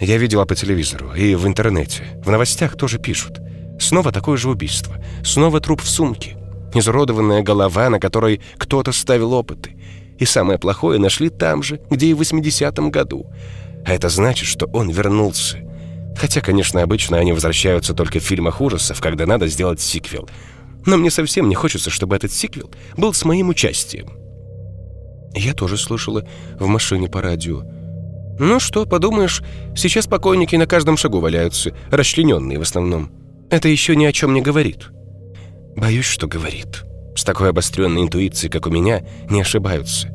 Я видела по телевизору и в интернете. В новостях тоже пишут. Снова такое же убийство. Снова труп в сумке. Изуродованная голова, на которой кто-то ставил опыты. И самое плохое нашли там же, где и в 80-м году. А это значит, что он вернулся. Хотя, конечно, обычно они возвращаются только в фильмах ужасов, когда надо сделать сиквел. Но мне совсем не хочется, чтобы этот сиквел был с моим участием. Я тоже слышала в машине по радио. Ну что, подумаешь, сейчас покойники на каждом шагу валяются, расчлененные в основном. Это еще ни о чем не говорит. Боюсь, что говорит. С такой обостренной интуицией, как у меня, не ошибаются.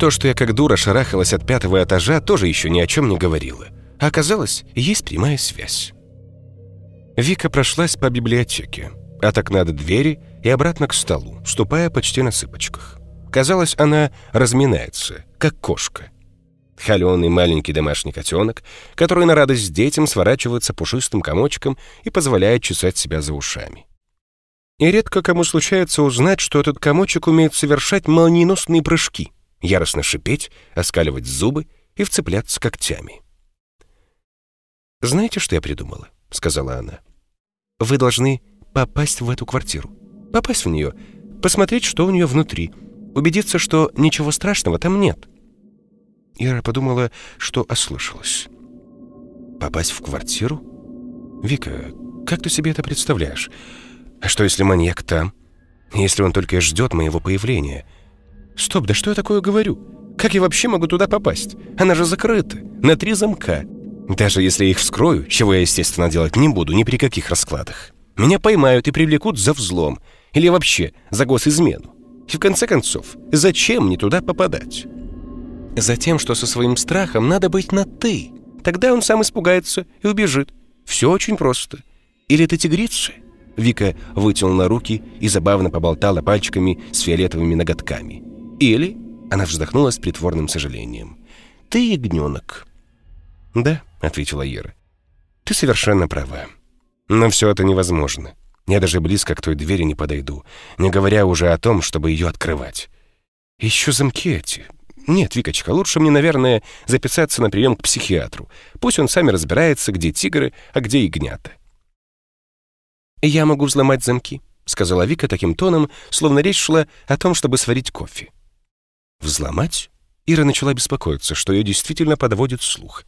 То, что я как дура шарахалась от пятого этажа, тоже еще ни о чем не говорила. А оказалось, есть прямая связь. Вика прошлась по библиотеке. От окна до двери и обратно к столу, ступая почти на цыпочках. Казалось, она разминается, как кошка. Холеный маленький домашний котенок, который на радость детям сворачивается пушистым комочком и позволяет чесать себя за ушами. И редко кому случается узнать, что этот комочек умеет совершать молниеносные прыжки, яростно шипеть, оскаливать зубы и вцепляться когтями. «Знаете, что я придумала?» — сказала она. «Вы должны попасть в эту квартиру. Попасть в нее, посмотреть, что у нее внутри, убедиться, что ничего страшного там нет». Ира подумала, что ослышалась. «Попасть в квартиру? Вика, как ты себе это представляешь? А что, если маньяк там? Если он только ждет моего появления? Стоп, да что я такое говорю? Как я вообще могу туда попасть? Она же закрыта, на три замка. Даже если я их вскрою, чего я, естественно, делать не буду ни при каких раскладах. Меня поймают и привлекут за взлом. Или вообще за госизмену. И в конце концов, зачем мне туда попадать? Затем, что со своим страхом надо быть на «ты». Тогда он сам испугается и убежит. Все очень просто. Или ты тигрица, Вика вытянула руки и забавно поболтала пальчиками с фиолетовыми ноготками. «Или...» — она вздохнула с притворным сожалением. «Ты ягненок». «Да», — ответила Ира. «Ты совершенно права. Но все это невозможно. Я даже близко к той двери не подойду, не говоря уже о том, чтобы ее открывать. Еще замки эти. Нет, Викочка, лучше мне, наверное, записаться на прием к психиатру. Пусть он сами разбирается, где тигры, а где ягнята. «Я могу взломать замки», — сказала Вика таким тоном, словно речь шла о том, чтобы сварить кофе. «Взломать?» Ира начала беспокоиться, что ее действительно подводит слух.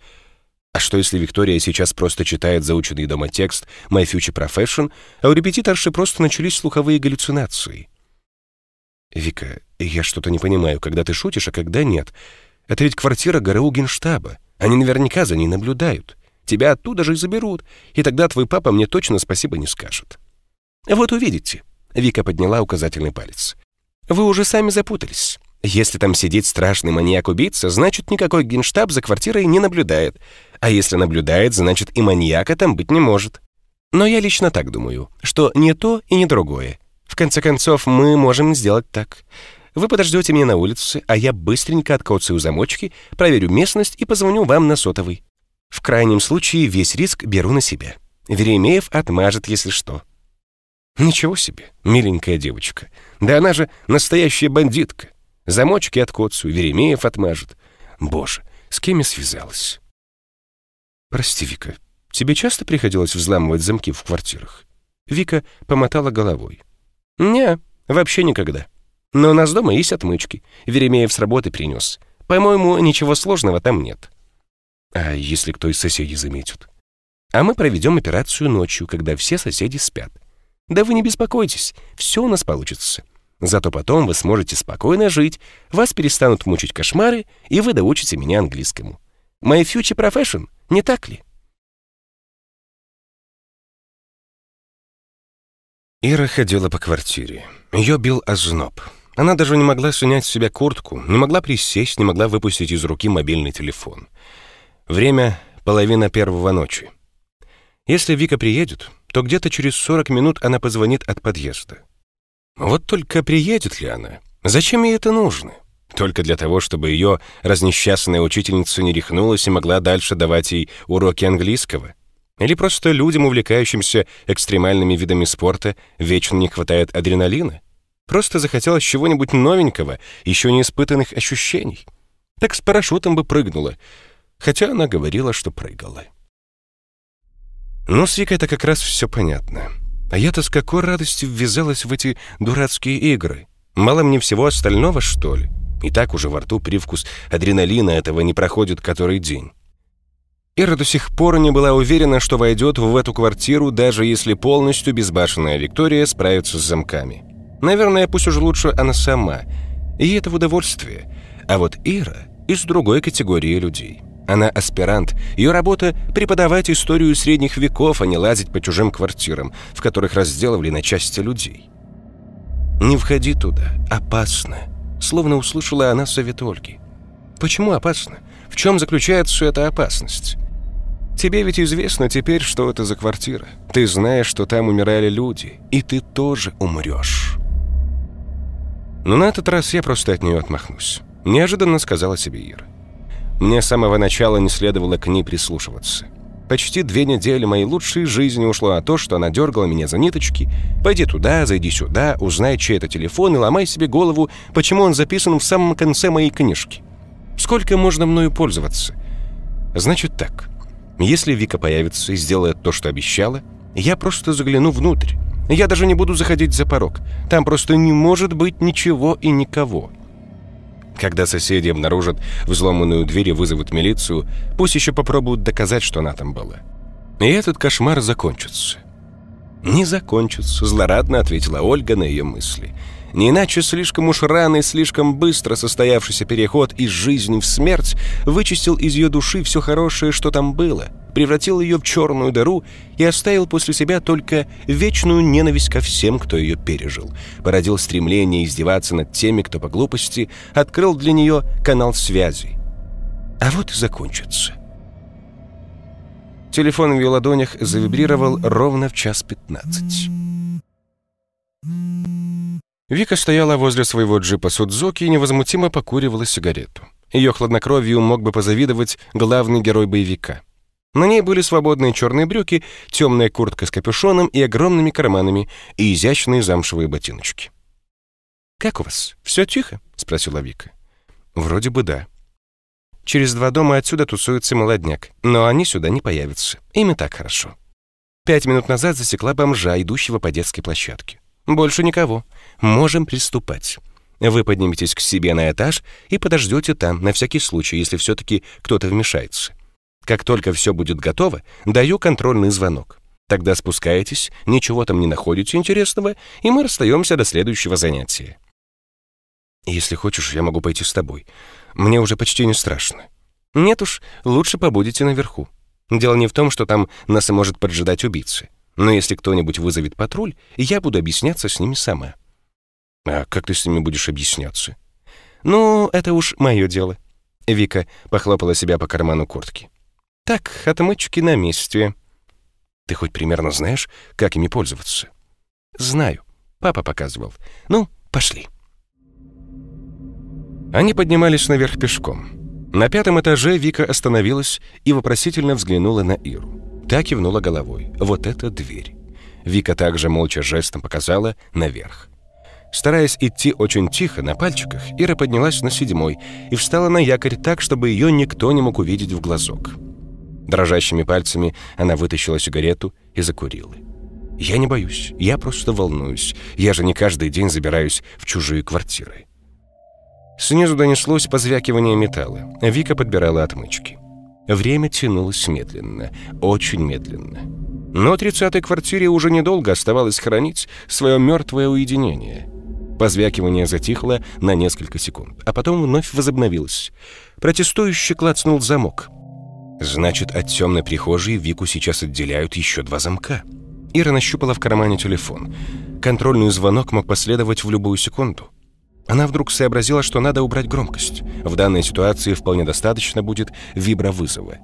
А что, если Виктория сейчас просто читает заученный дома текст «My Future Profession», а у репетиторши просто начались слуховые галлюцинации? «Вика, я что-то не понимаю, когда ты шутишь, а когда нет. Это ведь квартира ГРУ Генштаба. Они наверняка за ней наблюдают. Тебя оттуда же и заберут, и тогда твой папа мне точно спасибо не скажет». «Вот увидите», — Вика подняла указательный палец. «Вы уже сами запутались. Если там сидит страшный маньяк-убийца, значит, никакой генштаб за квартирой не наблюдает. А если наблюдает, значит, и маньяка там быть не может. Но я лично так думаю, что не то и не другое. В конце концов, мы можем сделать так. Вы подождете меня на улице, а я быстренько откоцаю замочки, проверю местность и позвоню вам на сотовый. В крайнем случае весь риск беру на себя. Веремеев отмажет, если что. Ничего себе, миленькая девочка. Да она же настоящая бандитка. Замочки от Коцу, Веремеев отмажет. Боже, с кем я связалась? Прости, Вика, тебе часто приходилось взламывать замки в квартирах? Вика помотала головой. Не, вообще никогда. Но у нас дома есть отмычки. Веремеев с работы принес. По-моему, ничего сложного там нет. А если кто из соседей заметит? А мы проведем операцию ночью, когда все соседи спят. Да вы не беспокойтесь, все у нас получится. Зато потом вы сможете спокойно жить, вас перестанут мучить кошмары, и вы доучите меня английскому. My future profession, не так ли? Ира ходила по квартире. Ее бил озноб. Она даже не могла снять с себя куртку, не могла присесть, не могла выпустить из руки мобильный телефон. Время — половина первого ночи. Если Вика приедет, то где-то через 40 минут она позвонит от подъезда. Вот только приедет ли она? Зачем ей это нужно? Только для того, чтобы ее разнесчастная учительница не рехнулась и могла дальше давать ей уроки английского? Или просто людям, увлекающимся экстремальными видами спорта, вечно не хватает адреналина? Просто захотелось чего-нибудь новенького, еще не испытанных ощущений? Так с парашютом бы прыгнула — хотя она говорила, что прыгала. Ну, с Викой это как раз все понятно. А я-то с какой радостью ввязалась в эти дурацкие игры. Мало мне всего остального, что ли? И так уже во рту привкус адреналина этого не проходит который день. Ира до сих пор не была уверена, что войдет в эту квартиру, даже если полностью безбашенная Виктория справится с замками. Наверное, пусть уже лучше она сама. И это в удовольствие. А вот Ира из другой категории людей. Она аспирант. Ее работа — преподавать историю средних веков, а не лазить по чужим квартирам, в которых разделывали на части людей. «Не входи туда. Опасно», — словно услышала она совет Ольги. «Почему опасно? В чем заключается эта опасность?» «Тебе ведь известно теперь, что это за квартира. Ты знаешь, что там умирали люди, и ты тоже умрешь». Но на этот раз я просто от нее отмахнусь. Неожиданно сказала себе Ира. Мне с самого начала не следовало к ней прислушиваться. Почти две недели моей лучшей жизни ушло на то, что она дергала меня за ниточки. «Пойди туда, зайди сюда, узнай, чей это телефон и ломай себе голову, почему он записан в самом конце моей книжки. Сколько можно мною пользоваться?» «Значит так. Если Вика появится и сделает то, что обещала, я просто загляну внутрь. Я даже не буду заходить за порог. Там просто не может быть ничего и никого». Когда соседи обнаружат взломанную дверь и вызовут милицию, пусть еще попробуют доказать, что она там была. И этот кошмар закончится. «Не закончится», — злорадно ответила Ольга на ее мысли. Не иначе слишком уж рано и слишком быстро состоявшийся переход из жизни в смерть вычистил из ее души все хорошее, что там было, превратил ее в черную дыру и оставил после себя только вечную ненависть ко всем, кто ее пережил, породил стремление издеваться над теми, кто по глупости открыл для нее канал связи. А вот и закончится. Телефон в ее ладонях завибрировал ровно в час пятнадцать. Вика стояла возле своего джипа Судзуки и невозмутимо покуривала сигарету. Ее хладнокровию мог бы позавидовать главный герой боевика. На ней были свободные черные брюки, темная куртка с капюшоном и огромными карманами и изящные замшевые ботиночки. «Как у вас? Все тихо?» — спросила Вика. «Вроде бы да. Через два дома отсюда тусуется молодняк, но они сюда не появятся. Им и так хорошо. Пять минут назад засекла бомжа, идущего по детской площадке. Больше никого. Можем приступать. Вы подниметесь к себе на этаж и подождете там, на всякий случай, если все-таки кто-то вмешается. Как только все будет готово, даю контрольный звонок. Тогда спускаетесь, ничего там не находите интересного, и мы расстаемся до следующего занятия. Если хочешь, я могу пойти с тобой. Мне уже почти не страшно. Нет уж, лучше побудете наверху. Дело не в том, что там нас может поджидать убийцы. Но если кто-нибудь вызовет патруль, я буду объясняться с ними сама. А как ты с ними будешь объясняться? Ну, это уж мое дело. Вика похлопала себя по карману куртки. Так, отмычки на месте. Ты хоть примерно знаешь, как ими пользоваться? Знаю. Папа показывал. Ну, пошли. Они поднимались наверх пешком. На пятом этаже Вика остановилась и вопросительно взглянула на Иру. Та кивнула головой. «Вот это дверь». Вика также молча жестом показала наверх. Стараясь идти очень тихо, на пальчиках, Ира поднялась на седьмой и встала на якорь так, чтобы ее никто не мог увидеть в глазок. Дрожащими пальцами она вытащила сигарету и закурила. «Я не боюсь, я просто волнуюсь. Я же не каждый день забираюсь в чужие квартиры». Снизу донеслось позвякивание металла. Вика подбирала отмычки. Время тянулось медленно, очень медленно. Но тридцатой квартире уже недолго оставалось хранить свое мертвое уединение. Позвякивание затихло на несколько секунд, а потом вновь возобновилось. Протестующий клацнул замок. Значит, от темной прихожей Вику сейчас отделяют еще два замка. Ира нащупала в кармане телефон. Контрольный звонок мог последовать в любую секунду. Она вдруг сообразила, что надо убрать громкость. В данной ситуации вполне достаточно будет вибровызова.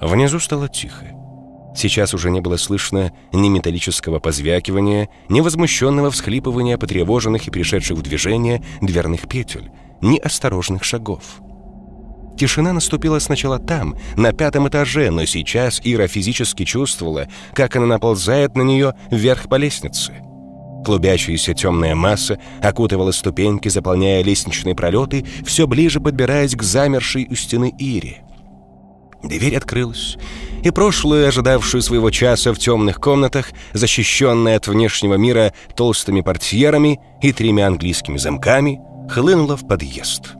Внизу стало тихо. Сейчас уже не было слышно ни металлического позвякивания, ни возмущенного всхлипывания потревоженных и пришедших в движение дверных петель, ни осторожных шагов. Тишина наступила сначала там, на пятом этаже, но сейчас Ира физически чувствовала, как она наползает на нее вверх по лестнице. Клубящаяся темная масса окутывала ступеньки, заполняя лестничные пролеты, все ближе подбираясь к замершей у стены Ире. Дверь открылась, и прошлую, ожидавшую своего часа в темных комнатах, защищенная от внешнего мира толстыми портьерами и тремя английскими замками, хлынула в подъезд.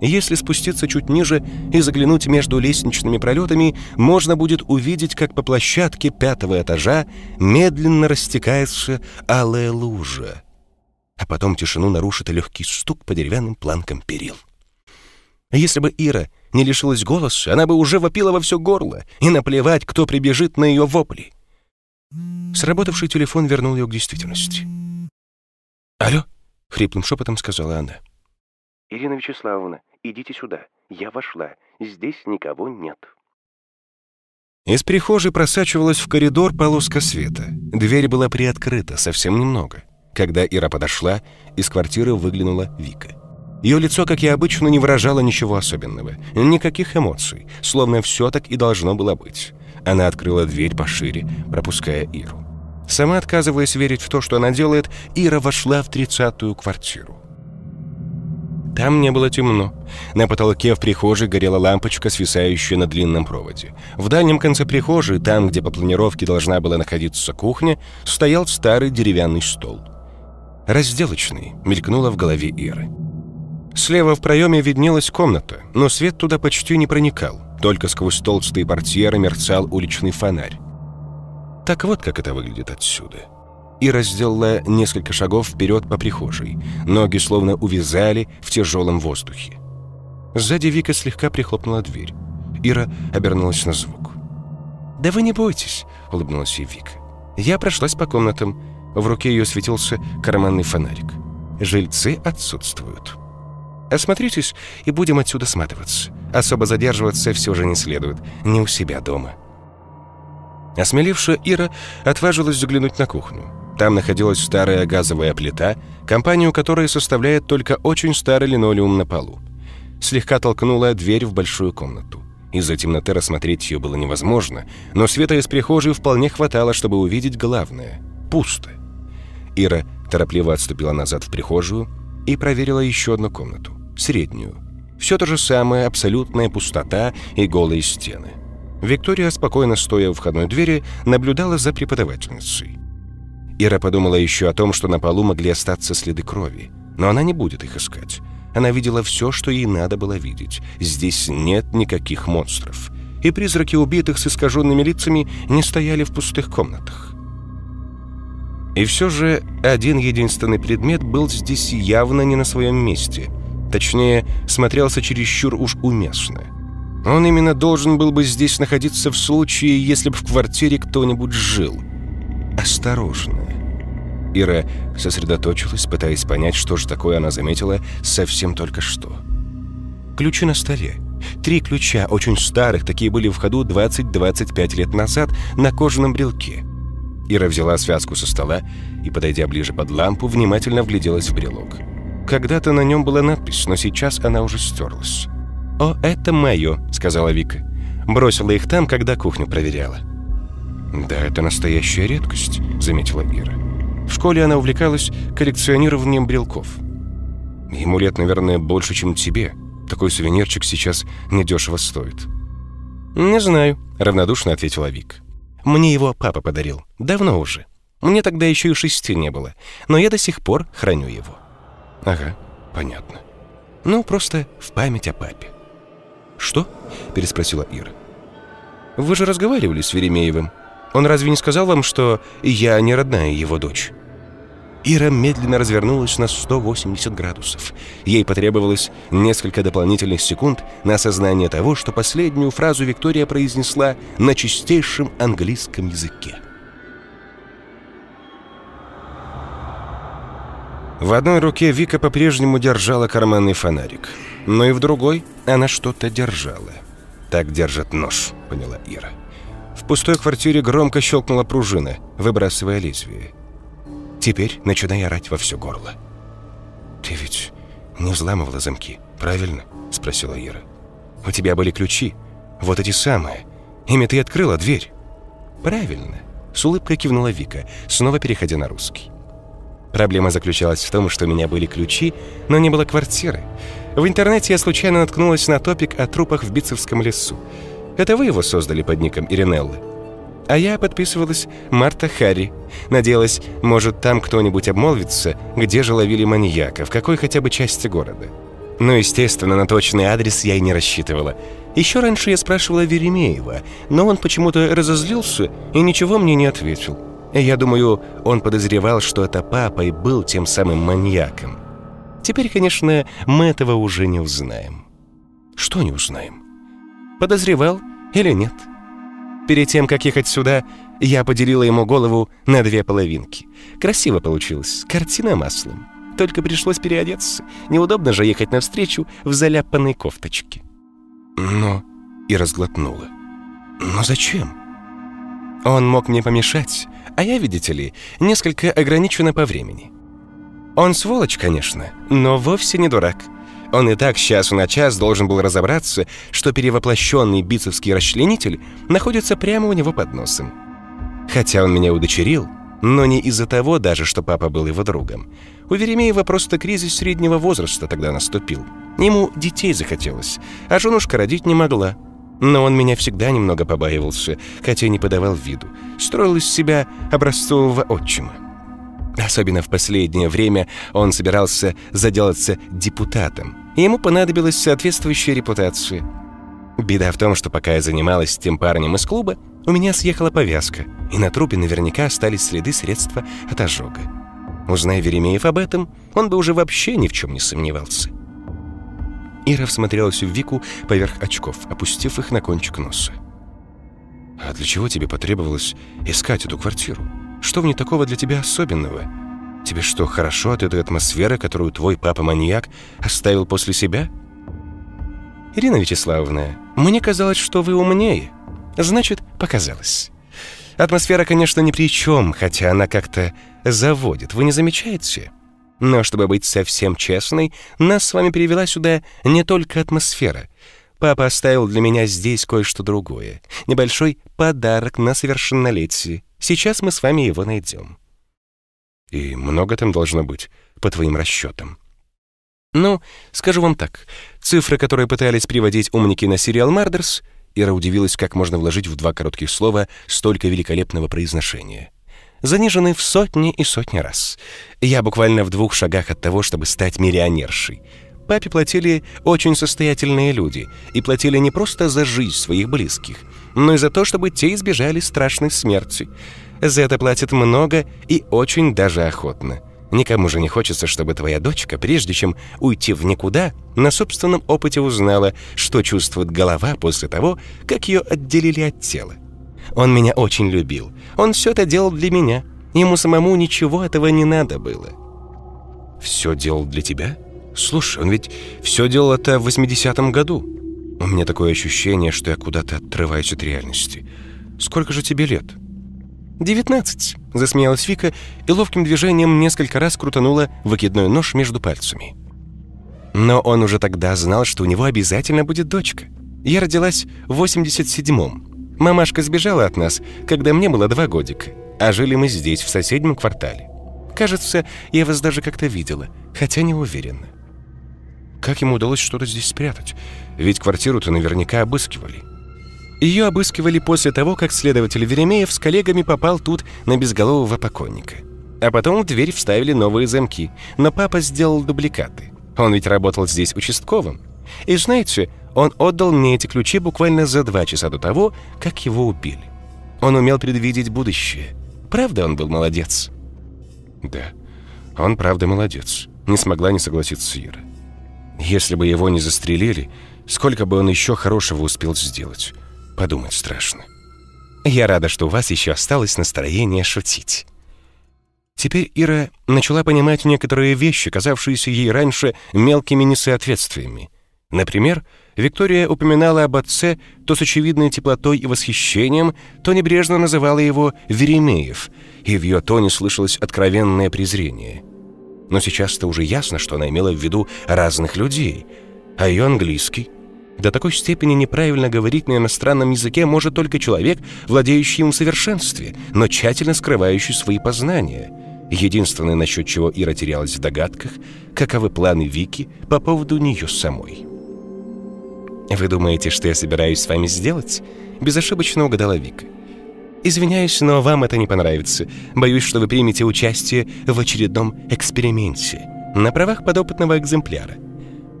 Если спуститься чуть ниже и заглянуть между лестничными пролетами, можно будет увидеть, как по площадке пятого этажа медленно растекается алая лужа. А потом тишину нарушит легкий стук по деревянным планкам перил. Если бы Ира не лишилась голоса, она бы уже вопила во все горло, и наплевать, кто прибежит на ее вопли. Сработавший телефон вернул ее к действительности. «Алло?» — хриплым шепотом сказала она. «Ирина Вячеславовна, идите сюда. Я вошла. Здесь никого нет». Из прихожей просачивалась в коридор полоска света. Дверь была приоткрыта, совсем немного. Когда Ира подошла, из квартиры выглянула Вика. Ее лицо, как и обычно, не выражало ничего особенного. Никаких эмоций, словно все так и должно было быть. Она открыла дверь пошире, пропуская Иру. Сама отказываясь верить в то, что она делает, Ира вошла в тридцатую квартиру. Там не было темно. На потолке в прихожей горела лампочка, свисающая на длинном проводе. В дальнем конце прихожей, там, где по планировке должна была находиться кухня, стоял старый деревянный стол. «Разделочный», — мелькнуло в голове Иры. Слева в проеме виднелась комната, но свет туда почти не проникал. Только сквозь толстые портьеры мерцал уличный фонарь. Так вот, как это выглядит отсюда. Ира сделала несколько шагов вперед по прихожей. Ноги словно увязали в тяжелом воздухе. Сзади Вика слегка прихлопнула дверь. Ира обернулась на звук. «Да вы не бойтесь», — улыбнулась ей Вика. Я прошлась по комнатам. В руке ее светился карманный фонарик. Жильцы отсутствуют. Осмотритесь и будем отсюда сматываться. Особо задерживаться все же не следует. Не у себя дома. Осмелившая Ира отважилась заглянуть на кухню. Там находилась старая газовая плита, компанию которой составляет только очень старый линолеум на полу. Слегка толкнула дверь в большую комнату. Из-за темноты рассмотреть ее было невозможно, но света из прихожей вполне хватало, чтобы увидеть главное — пусто. Ира торопливо отступила назад в прихожую и проверила еще одну комнату, среднюю. Все то же самое, абсолютная пустота и голые стены. Виктория, спокойно стоя у входной двери, наблюдала за преподавательницей. Ира подумала еще о том, что на полу могли остаться следы крови. Но она не будет их искать. Она видела все, что ей надо было видеть. Здесь нет никаких монстров. И призраки убитых с искаженными лицами не стояли в пустых комнатах. И все же один единственный предмет был здесь явно не на своем месте. Точнее, смотрелся чересчур уж уместно. Он именно должен был бы здесь находиться в случае, если бы в квартире кто-нибудь жил. Осторожно. Ира сосредоточилась, пытаясь понять, что же такое она заметила совсем только что. Ключи на столе. Три ключа, очень старых, такие были в ходу 20-25 лет назад, на кожаном брелке. Ира взяла связку со стола и, подойдя ближе под лампу, внимательно вгляделась в брелок. Когда-то на нем была надпись, но сейчас она уже стерлась. «О, это мое», — сказала Вика. Бросила их там, когда кухню проверяла. «Да, это настоящая редкость», — заметила Ира. В школе она увлекалась коллекционированием брелков. Ему лет, наверное, больше, чем тебе. Такой сувенирчик сейчас недешево стоит. «Не знаю», — равнодушно ответила Вик. «Мне его папа подарил. Давно уже. Мне тогда еще и шести не было, но я до сих пор храню его». «Ага, понятно. Ну, просто в память о папе». «Что?» — переспросила Ира. «Вы же разговаривали с Веремеевым. Он разве не сказал вам, что я не родная его дочь?» Ира медленно развернулась на 180 градусов. Ей потребовалось несколько дополнительных секунд на осознание того, что последнюю фразу Виктория произнесла на чистейшем английском языке. В одной руке Вика по-прежнему держала карманный фонарик, но и в другой она что-то держала. «Так держит нож», — поняла Ира. В пустой квартире громко щелкнула пружина, выбрасывая лезвие. Теперь начинай орать во все горло. «Ты ведь не взламывала замки, правильно?» — спросила Ира. «У тебя были ключи, вот эти самые. Ими ты открыла дверь». «Правильно», — с улыбкой кивнула Вика, снова переходя на русский. Проблема заключалась в том, что у меня были ключи, но не было квартиры. В интернете я случайно наткнулась на топик о трупах в Битцевском лесу. Это вы его создали под ником Иринеллы? А я подписывалась Марта Харри. Надеялась, может, там кто-нибудь обмолвится, где же ловили маньяка, в какой хотя бы части города. Но, естественно, на точный адрес я и не рассчитывала. Еще раньше я спрашивала Веремеева, но он почему-то разозлился и ничего мне не ответил. Я думаю, он подозревал, что это папа и был тем самым маньяком. Теперь, конечно, мы этого уже не узнаем. Что не узнаем? Подозревал или нет? Перед тем, как ехать сюда, я поделила ему голову на две половинки. Красиво получилось, картина маслом. Только пришлось переодеться. Неудобно же ехать навстречу в заляпанной кофточке. Но... И разглотнула. Но зачем? Он мог мне помешать, а я, видите ли, несколько ограничена по времени. Он сволочь, конечно, но вовсе не дурак. Он и так с часу на час должен был разобраться, что перевоплощенный бицевский расчленитель находится прямо у него под носом. Хотя он меня удочерил, но не из-за того даже, что папа был его другом. У Веремеева просто кризис среднего возраста тогда наступил. Ему детей захотелось, а женушка родить не могла. Но он меня всегда немного побаивался, хотя не подавал виду. Строил из себя образцового отчима. Особенно в последнее время он собирался заделаться депутатом, и ему понадобилась соответствующая репутация. Беда в том, что пока я занималась тем парнем из клуба, у меня съехала повязка, и на трупе наверняка остались следы средства от ожога. Узная Веремеев об этом, он бы уже вообще ни в чем не сомневался. Ира всмотрелась в Вику поверх очков, опустив их на кончик носа. «А для чего тебе потребовалось искать эту квартиру? Что в ней такого для тебя особенного? Тебе что, хорошо от этой атмосферы, которую твой папа-маньяк оставил после себя?» «Ирина Вячеславовна, мне казалось, что вы умнее. Значит, показалось. Атмосфера, конечно, ни при чем, хотя она как-то заводит. Вы не замечаете?» Но чтобы быть совсем честной, нас с вами перевела сюда не только атмосфера. Папа оставил для меня здесь кое-что другое. Небольшой подарок на совершеннолетие. Сейчас мы с вами его найдем. И много там должно быть, по твоим расчетам. Ну, скажу вам так. Цифры, которые пытались приводить умники на сериал «Мардерс», Ира удивилась, как можно вложить в два коротких слова столько великолепного произношения занижены в сотни и сотни раз. Я буквально в двух шагах от того, чтобы стать миллионершей. Папе платили очень состоятельные люди, и платили не просто за жизнь своих близких, но и за то, чтобы те избежали страшной смерти. За это платят много и очень даже охотно. Никому же не хочется, чтобы твоя дочка, прежде чем уйти в никуда, на собственном опыте узнала, что чувствует голова после того, как ее отделили от тела. Он меня очень любил. Он все это делал для меня. Ему самому ничего этого не надо было. Все делал для тебя? Слушай, он ведь все делал это в 80-м году. У меня такое ощущение, что я куда-то отрываюсь от реальности. Сколько же тебе лет? «Девятнадцать», — засмеялась Вика и ловким движением несколько раз крутанула выкидной нож между пальцами. Но он уже тогда знал, что у него обязательно будет дочка. Я родилась в 87-м, Мамашка сбежала от нас, когда мне было два годика, а жили мы здесь, в соседнем квартале. Кажется, я вас даже как-то видела, хотя не уверена. Как ему удалось что-то здесь спрятать? Ведь квартиру-то наверняка обыскивали. Ее обыскивали после того, как следователь Веремеев с коллегами попал тут на безголового покойника. А потом в дверь вставили новые замки, но папа сделал дубликаты. Он ведь работал здесь участковым. И знаете, он отдал мне эти ключи буквально за два часа до того, как его убили. Он умел предвидеть будущее. Правда, он был молодец? Да, он правда молодец. Не смогла не согласиться Ира. Если бы его не застрелили, сколько бы он еще хорошего успел сделать. Подумать страшно. Я рада, что у вас еще осталось настроение шутить. Теперь Ира начала понимать некоторые вещи, казавшиеся ей раньше мелкими несоответствиями. Например, Виктория упоминала об отце то с очевидной теплотой и восхищением, то небрежно называла его Веремеев, и в ее тоне слышалось откровенное презрение. Но сейчас-то уже ясно, что она имела в виду разных людей, а ее английский. До такой степени неправильно говорить на иностранном языке может только человек, владеющий им в совершенстве, но тщательно скрывающий свои познания. Единственное, насчет чего Ира терялась в догадках, каковы планы Вики по поводу нее самой. «Вы думаете, что я собираюсь с вами сделать?» Безошибочно угадала Вика. «Извиняюсь, но вам это не понравится. Боюсь, что вы примете участие в очередном эксперименте на правах подопытного экземпляра.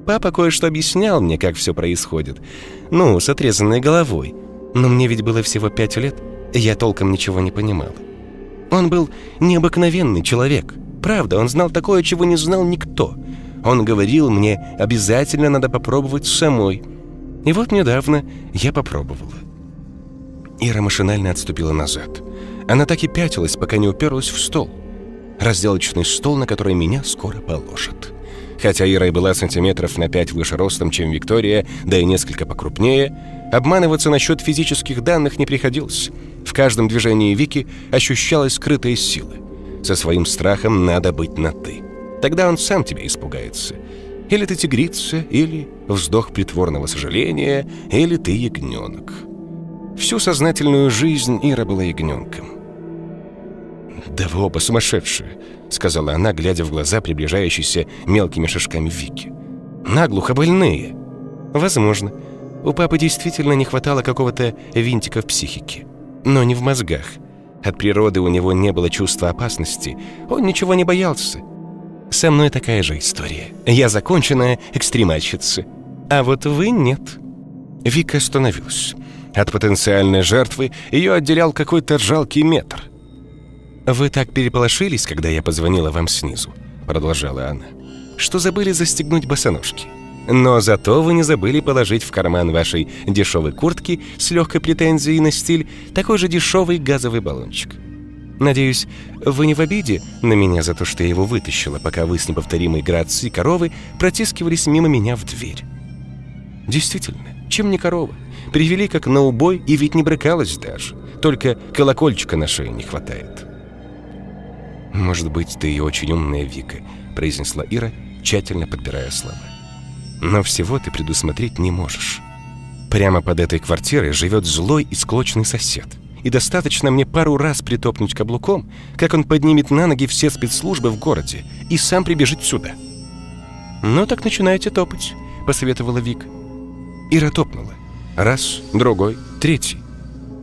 Папа кое-что объяснял мне, как все происходит. Ну, с отрезанной головой. Но мне ведь было всего пять лет, и я толком ничего не понимала. Он был необыкновенный человек. Правда, он знал такое, чего не знал никто. Он говорил мне, обязательно надо попробовать самой – и вот недавно я попробовала. Ира машинально отступила назад. Она так и пятилась, пока не уперлась в стол. Разделочный стол, на который меня скоро положат. Хотя Ира и была сантиметров на пять выше ростом, чем Виктория, да и несколько покрупнее, обманываться насчет физических данных не приходилось. В каждом движении Вики ощущалась скрытая сила. Со своим страхом надо быть на «ты». Тогда он сам тебя испугается. Или ты тигрица, или вздох притворного сожаления, или ты ягненок. Всю сознательную жизнь Ира была ягненком. «Да вы оба сумасшедшие», — сказала она, глядя в глаза приближающейся мелкими шажками Вики. «Наглухо больные». «Возможно. У папы действительно не хватало какого-то винтика в психике. Но не в мозгах. От природы у него не было чувства опасности. Он ничего не боялся. Со мной такая же история. Я законченная экстремальщица. А вот вы нет». Вика остановилась. От потенциальной жертвы ее отделял какой-то жалкий метр. «Вы так переполошились, когда я позвонила вам снизу», — продолжала она, «что забыли застегнуть босоножки. Но зато вы не забыли положить в карман вашей дешевой куртки с легкой претензией на стиль такой же дешевый газовый баллончик. Надеюсь, вы не в обиде на меня за то, что я его вытащила, пока вы с неповторимой грацией коровы протискивались мимо меня в дверь. Действительно, чем не корова? Привели как на убой и ведь не брыкалась даже. Только колокольчика на шее не хватает. «Может быть, ты и очень умная, Вика», — произнесла Ира, тщательно подбирая слова. «Но всего ты предусмотреть не можешь. Прямо под этой квартирой живет злой и склочный сосед. И достаточно мне пару раз притопнуть каблуком, как он поднимет на ноги все спецслужбы в городе и сам прибежит сюда». «Ну так начинайте топать», — посоветовала Вика. Ира топнула. Раз, другой, третий.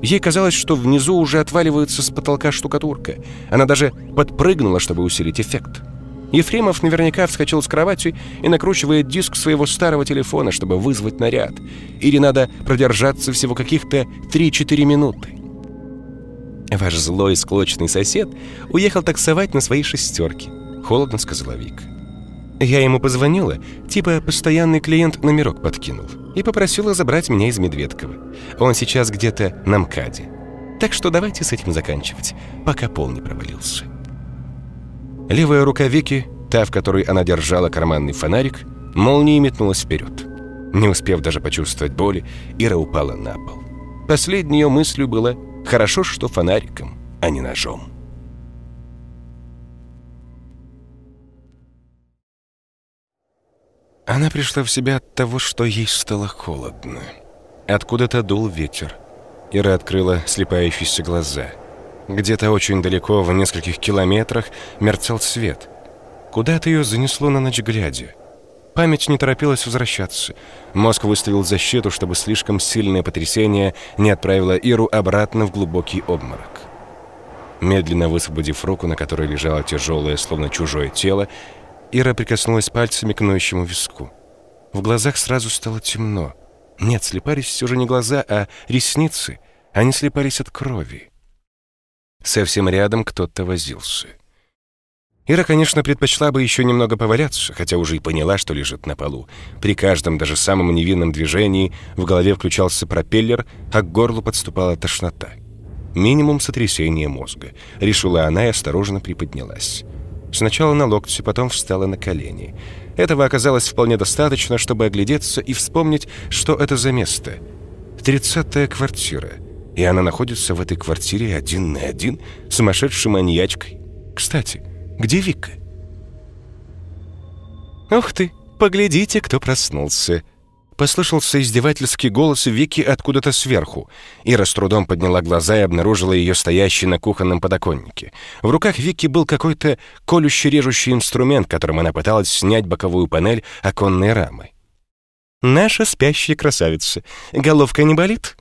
Ей казалось, что внизу уже отваливается с потолка штукатурка. Она даже подпрыгнула, чтобы усилить эффект. Ефремов наверняка вскочил с кровати и накручивает диск своего старого телефона, чтобы вызвать наряд. Или надо продержаться всего каких-то 3-4 минуты. «Ваш злой склочный сосед уехал таксовать на своей шестерке», — холодно сказала Вика. Я ему позвонила, типа постоянный клиент номерок подкинул, и попросила забрать меня из Медведкова. Он сейчас где-то на МКАДе. Так что давайте с этим заканчивать, пока пол не провалился. Левая рука Вики, та, в которой она держала карманный фонарик, молнией метнулась вперед. Не успев даже почувствовать боли, Ира упала на пол. Последней ее мыслью было «хорошо, что фонариком, а не ножом». Она пришла в себя от того, что ей стало холодно. Откуда-то дул ветер. Ира открыла слепающиеся глаза. Где-то очень далеко, в нескольких километрах, мерцал свет. Куда-то ее занесло на ночь глядя. Память не торопилась возвращаться. Мозг выставил защиту, чтобы слишком сильное потрясение не отправило Иру обратно в глубокий обморок. Медленно высвободив руку, на которой лежало тяжелое, словно чужое тело, Ира прикоснулась пальцами к ноющему виску. В глазах сразу стало темно. Нет, слепались все же не глаза, а ресницы. Они слепались от крови. Совсем рядом кто-то возился. Ира, конечно, предпочла бы еще немного поваляться, хотя уже и поняла, что лежит на полу. При каждом, даже самом невинном движении в голове включался пропеллер, а к горлу подступала тошнота. Минимум сотрясения мозга, решила она и осторожно приподнялась. Сначала на локте, потом встала на колени. Этого оказалось вполне достаточно, чтобы оглядеться и вспомнить, что это за место. Тридцатая квартира. И она находится в этой квартире один на один с сумасшедшей маньячкой. Кстати, где Вика? «Ух ты, поглядите, кто проснулся!» Послышался издевательский голос Вики откуда-то сверху. Ира с трудом подняла глаза и обнаружила ее стоящей на кухонном подоконнике. В руках Вики был какой-то колюще-режущий инструмент, которым она пыталась снять боковую панель оконной рамы. «Наша спящая красавица. Головка не болит?»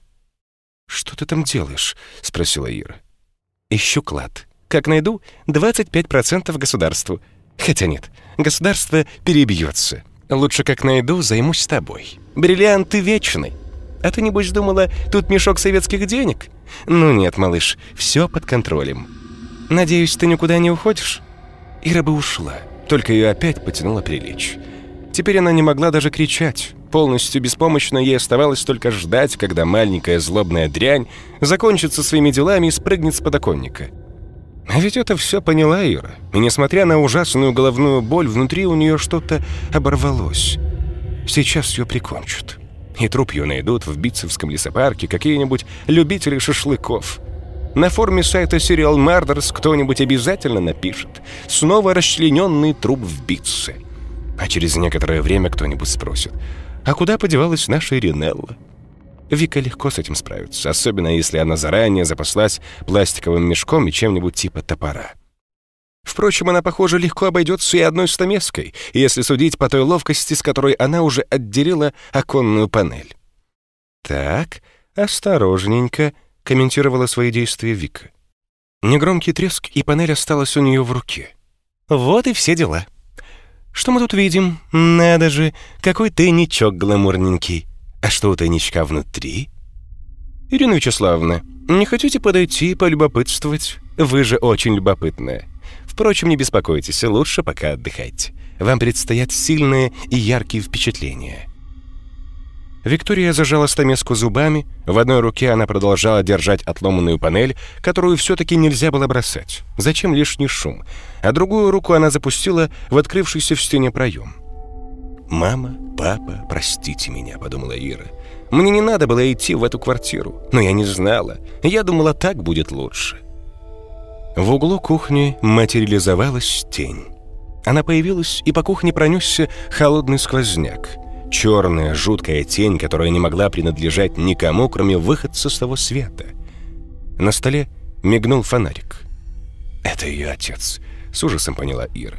«Что ты там делаешь?» — спросила Ира. «Ищу клад. Как найду, 25% государству. Хотя нет, государство перебьется. Лучше как найду, займусь тобой. Бриллианты вечны. А ты, небось, думала, тут мешок советских денег? Ну нет, малыш, все под контролем. Надеюсь, ты никуда не уходишь?» Ира бы ушла, только ее опять потянуло прилечь. Теперь она не могла даже кричать. Полностью беспомощно ей оставалось только ждать, когда маленькая злобная дрянь закончится своими делами и спрыгнет с подоконника. А ведь это все поняла Ира. И несмотря на ужасную головную боль, внутри у нее что-то оборвалось. Сейчас ее прикончат. И труп ее найдут в Битцевском лесопарке какие-нибудь любители шашлыков. На форуме сайта Serial Murders кто-нибудь обязательно напишет «Снова расчлененный труп в Битце». А через некоторое время кто-нибудь спросит «А куда подевалась наша Иринелла?» Вика легко с этим справится, особенно если она заранее запаслась пластиковым мешком и чем-нибудь типа топора. Впрочем, она, похоже, легко обойдется и одной стамеской, если судить по той ловкости, с которой она уже отделила оконную панель. «Так, осторожненько», — комментировала свои действия Вика. Негромкий треск, и панель осталась у нее в руке. «Вот и все дела. Что мы тут видим? Надо же, какой тайничок гламурненький. А что у тайничка внутри?» «Ирина Вячеславовна, не хотите подойти и полюбопытствовать? Вы же очень любопытная. Впрочем, не беспокойтесь, лучше пока отдыхайте. Вам предстоят сильные и яркие впечатления. Виктория зажала стамеску зубами, в одной руке она продолжала держать отломанную панель, которую все-таки нельзя было бросать. Зачем лишний шум? А другую руку она запустила в открывшийся в стене проем. «Мама, папа, простите меня», — подумала Ира. «Мне не надо было идти в эту квартиру, но я не знала. Я думала, так будет лучше». В углу кухни материализовалась тень. Она появилась, и по кухне пронесся холодный сквозняк. Черная, жуткая тень, которая не могла принадлежать никому, кроме выходца с того света. На столе мигнул фонарик. «Это ее отец», — с ужасом поняла Ира.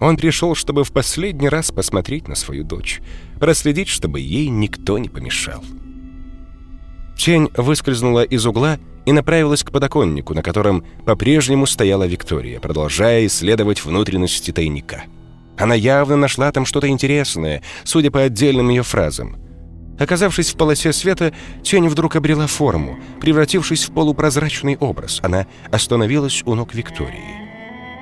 Он пришел, чтобы в последний раз посмотреть на свою дочь, проследить, чтобы ей никто не помешал. Тень выскользнула из угла и направилась к подоконнику, на котором по-прежнему стояла Виктория, продолжая исследовать внутренности тайника. Она явно нашла там что-то интересное, судя по отдельным ее фразам. Оказавшись в полосе света, тень вдруг обрела форму, превратившись в полупрозрачный образ. Она остановилась у ног Виктории.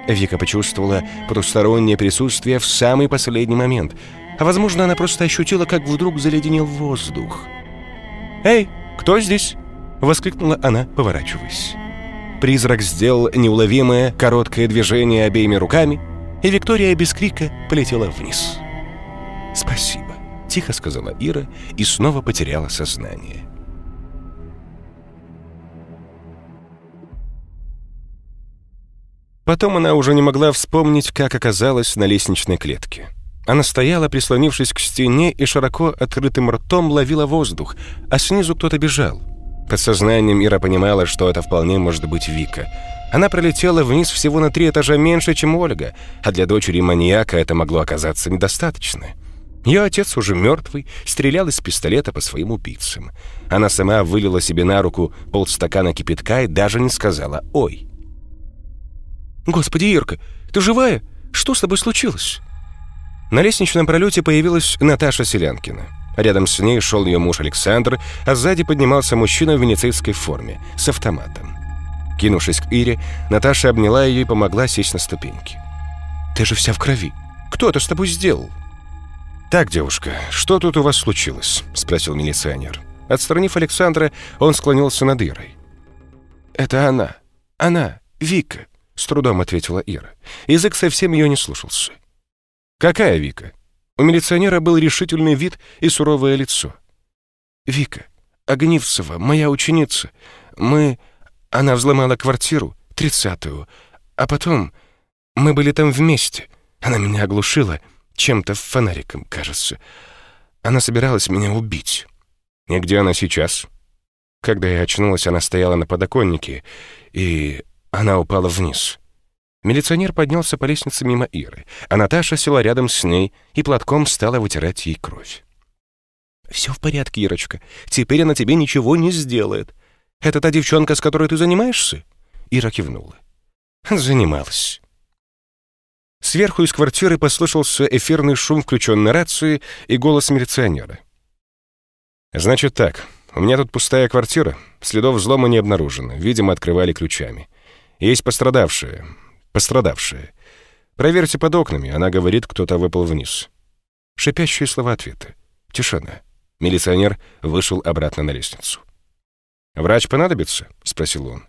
Вика почувствовала потустороннее присутствие в самый последний момент, а, возможно, она просто ощутила, как вдруг заледенел воздух. «Эй, кто здесь?» — воскликнула она, поворачиваясь. Призрак сделал неуловимое короткое движение обеими руками, и Виктория без крика полетела вниз. «Спасибо», — тихо сказала Ира и снова потеряла сознание. Потом она уже не могла вспомнить, как оказалась на лестничной клетке. Она стояла, прислонившись к стене, и широко открытым ртом ловила воздух, а снизу кто-то бежал. Подсознанием Ира понимала, что это вполне может быть Вика. Она пролетела вниз всего на три этажа меньше, чем Ольга, а для дочери маньяка это могло оказаться недостаточно. Ее отец уже мертвый, стрелял из пистолета по своим убийцам. Она сама вылила себе на руку полстакана кипятка и даже не сказала «Ой». «Господи, Ирка, ты живая? Что с тобой случилось?» На лестничном пролете появилась Наташа Селянкина. Рядом с ней шел ее муж Александр, а сзади поднимался мужчина в венецийской форме, с автоматом. Кинувшись к Ире, Наташа обняла ее и помогла сесть на ступеньки. «Ты же вся в крови. Кто это с тобой сделал?» «Так, девушка, что тут у вас случилось?» — спросил милиционер. Отстранив Александра, он склонился над Ирой. «Это она. Она. Вика», — с трудом ответила Ира. Язык совсем ее не слушался. «Какая Вика?» У милиционера был решительный вид и суровое лицо. «Вика, Огнивцева, моя ученица. Мы... Она взломала квартиру, тридцатую. А потом... Мы были там вместе. Она меня оглушила чем-то фонариком, кажется. Она собиралась меня убить. И где она сейчас?» Когда я очнулась, она стояла на подоконнике, и она упала вниз. Милиционер поднялся по лестнице мимо Иры, а Наташа села рядом с ней и платком стала вытирать ей кровь. «Все в порядке, Ирочка. Теперь она тебе ничего не сделает. Это та девчонка, с которой ты занимаешься?» Ира кивнула. «Занималась». Сверху из квартиры послышался эфирный шум включенной рации и голос милиционера. «Значит так, у меня тут пустая квартира, следов взлома не обнаружено, видимо, открывали ключами. Есть пострадавшие, Пострадавшая. Проверьте под окнами, она говорит, кто-то выпал вниз. Шипящие слова ответа. Тишина. Милиционер вышел обратно на лестницу. «Врач понадобится?» — спросил он.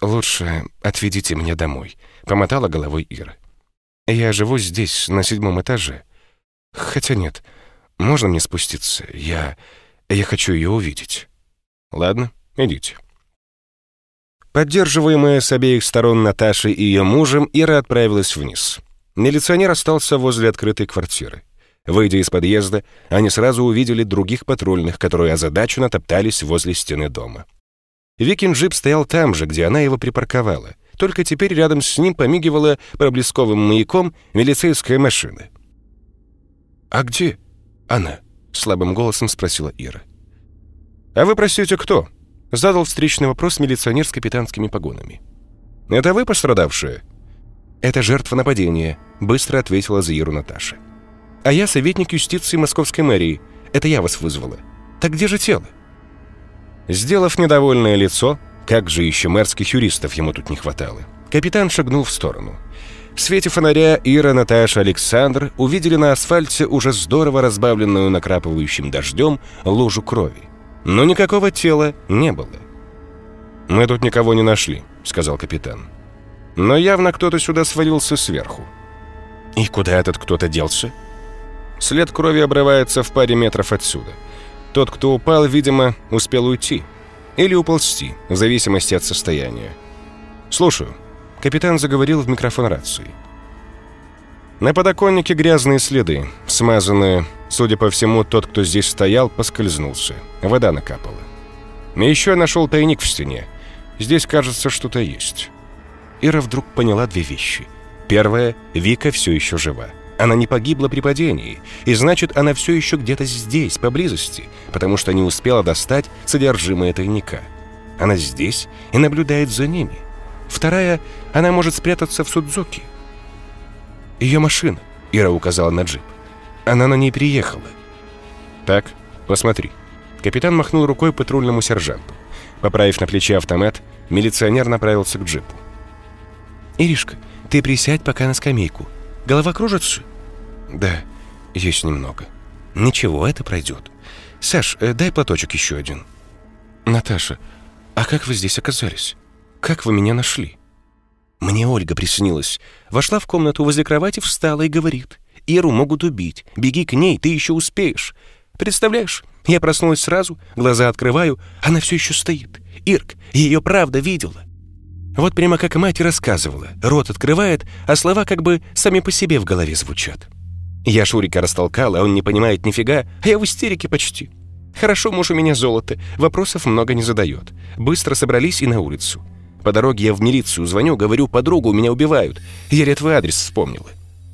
«Лучше отведите меня домой», — помотала головой Ира. «Я живу здесь, на седьмом этаже. Хотя нет, можно мне спуститься? Я... я хочу ее увидеть». «Ладно, идите». Поддерживаемая с обеих сторон Наташей и ее мужем, Ира отправилась вниз. Милиционер остался возле открытой квартиры. Выйдя из подъезда, они сразу увидели других патрульных, которые озадаченно топтались возле стены дома. Викин джип стоял там же, где она его припарковала. Только теперь рядом с ним помигивала проблесковым маяком милицейская машина. «А где она?» — слабым голосом спросила Ира. «А вы, простите, кто?» — задал встречный вопрос милиционер с капитанскими погонами. «Это вы пострадавшие?» «Это жертва нападения», — быстро ответила за Иру Наташа. «А я советник юстиции Московской мэрии. Это я вас вызвала. Так где же тело?» Сделав недовольное лицо, как же еще мэрских юристов ему тут не хватало, капитан шагнул в сторону. В свете фонаря Ира, Наташа, Александр увидели на асфальте уже здорово разбавленную накрапывающим дождем лужу крови. Но никакого тела не было. «Мы тут никого не нашли», — сказал капитан. «Но явно кто-то сюда свалился сверху». «И куда этот кто-то делся?» След крови обрывается в паре метров отсюда — тот, кто упал, видимо, успел уйти. Или уползти, в зависимости от состояния. «Слушаю». Капитан заговорил в микрофон рации. На подоконнике грязные следы, смазанные. Судя по всему, тот, кто здесь стоял, поскользнулся. Вода накапала. И еще я нашел тайник в стене. Здесь, кажется, что-то есть. Ира вдруг поняла две вещи. Первое — Вика все еще жива. Она не погибла при падении, и значит, она все еще где-то здесь, поблизости, потому что не успела достать содержимое тайника. Она здесь и наблюдает за ними. Вторая, она может спрятаться в Судзуки. Ее машина, Ира указала на джип. Она на ней приехала. Так, посмотри. Капитан махнул рукой патрульному сержанту. Поправив на плече автомат, милиционер направился к джипу. «Иришка, ты присядь пока на скамейку. Голова кружится?» «Да, есть немного». «Ничего, это пройдет. Саш, э, дай платочек еще один». «Наташа, а как вы здесь оказались? Как вы меня нашли?» Мне Ольга приснилась. Вошла в комнату возле кровати, встала и говорит. «Иру могут убить. Беги к ней, ты еще успеешь». Представляешь, я проснулась сразу, глаза открываю, она все еще стоит. Ирк, ее правда видела. Вот прямо как мать рассказывала. Рот открывает, а слова как бы сами по себе в голове звучат. Я Шурика растолкала, а он не понимает нифига, а я в истерике почти. Хорошо, муж у меня золото, вопросов много не задает. Быстро собрались и на улицу. По дороге я в милицию звоню, говорю, подругу меня убивают. Я твой адрес вспомнила.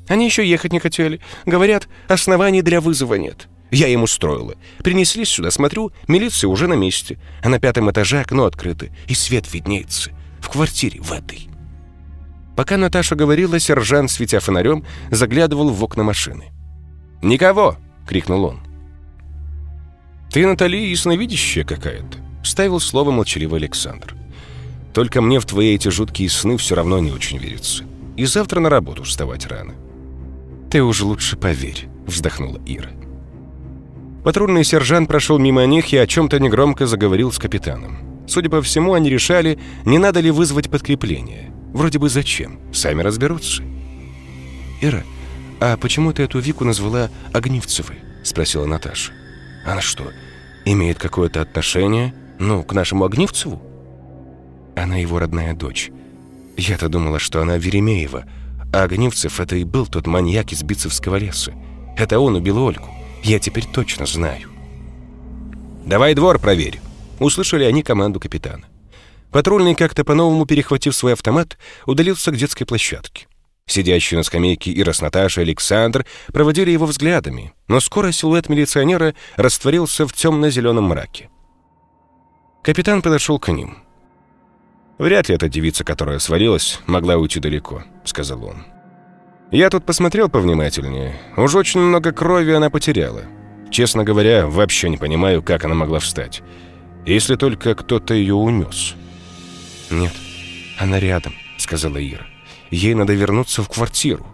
Они еще ехать не хотели. Говорят, оснований для вызова нет. Я им устроила. Принесли сюда, смотрю, милиция уже на месте. А на пятом этаже окно открыто, и свет виднеется. В квартире в этой. Пока Наташа говорила, сержант, светя фонарем, заглядывал в окна машины. «Никого!» — крикнул он. «Ты, Натали, ясновидящая какая-то», — ставил слово молчаливый Александр. «Только мне в твои эти жуткие сны все равно не очень верится. И завтра на работу вставать рано». «Ты уж лучше поверь», — вздохнула Ира. Патрульный сержант прошел мимо них и о чем-то негромко заговорил с капитаном. Судя по всему, они решали, не надо ли вызвать подкрепление. Вроде бы зачем? Сами разберутся. «Ира, а почему ты эту Вику назвала Огнивцевой?» — спросила Наташа. «Она что, имеет какое-то отношение, ну, к нашему Огнивцеву?» Она его родная дочь. Я-то думала, что она Веремеева, а Огнивцев — это и был тот маньяк из Бицевского леса. Это он убил Ольку. Я теперь точно знаю. «Давай двор проверь!» Услышали они команду капитана. Патрульный, как-то по-новому перехватив свой автомат, удалился к детской площадке. Сидящие на скамейке Ира с Наташей Александр проводили его взглядами, но скоро силуэт милиционера растворился в темно-зеленом мраке. Капитан подошел к ним. «Вряд ли эта девица, которая свалилась, могла уйти далеко», — сказал он. «Я тут посмотрел повнимательнее. Уж очень много крови она потеряла. Честно говоря, вообще не понимаю, как она могла встать. Если только кто-то ее унес». «Нет, она рядом», — сказала Ира. «Ей надо вернуться в квартиру».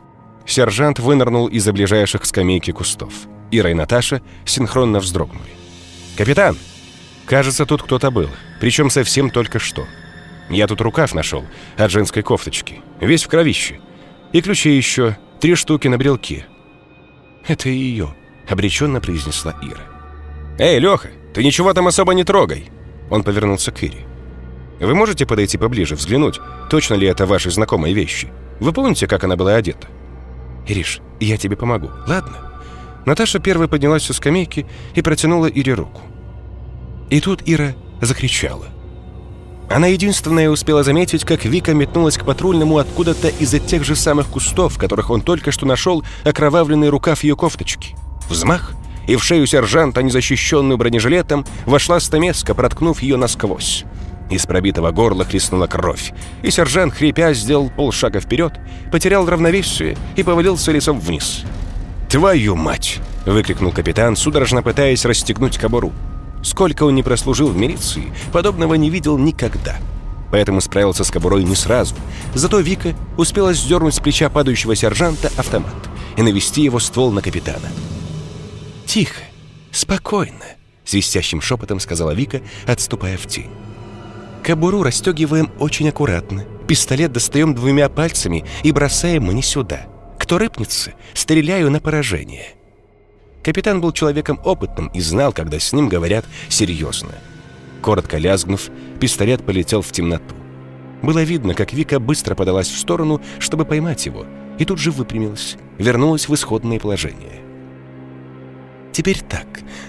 Сержант вынырнул из-за ближайших скамейки кустов. Ира и Наташа синхронно вздрогнули. «Капитан! Кажется, тут кто-то был, причем совсем только что. Я тут рукав нашел от женской кофточки, весь в кровище. И ключи еще, три штуки на брелке». «Это ее», — обреченно произнесла Ира. «Эй, Леха, ты ничего там особо не трогай!» Он повернулся к Ире. Вы можете подойти поближе, взглянуть, точно ли это ваши знакомые вещи? Вы помните, как она была одета?» «Ириш, я тебе помогу, ладно?» Наташа первой поднялась со скамейки и протянула Ире руку. И тут Ира закричала. Она единственная успела заметить, как Вика метнулась к патрульному откуда-то из-за тех же самых кустов, в которых он только что нашел окровавленный рукав ее кофточки. Взмах, и в шею сержанта, незащищенную бронежилетом, вошла стамеска, проткнув ее насквозь. Из пробитого горла хлестнула кровь, и сержант, хрипя, сделал полшага вперед, потерял равновесие и повалился лицом вниз. «Твою мать!» — выкрикнул капитан, судорожно пытаясь расстегнуть кобуру. Сколько он не прослужил в милиции, подобного не видел никогда. Поэтому справился с кобурой не сразу. Зато Вика успела сдернуть с плеча падающего сержанта автомат и навести его ствол на капитана. «Тихо, спокойно», — свистящим шепотом сказала Вика, отступая в тень. «Кобуру расстегиваем очень аккуратно. Пистолет достаем двумя пальцами и бросаем мне сюда. Кто рыпнется, стреляю на поражение». Капитан был человеком опытным и знал, когда с ним говорят серьезно. Коротко лязгнув, пистолет полетел в темноту. Было видно, как Вика быстро подалась в сторону, чтобы поймать его, и тут же выпрямилась, вернулась в исходное положение. «Теперь так,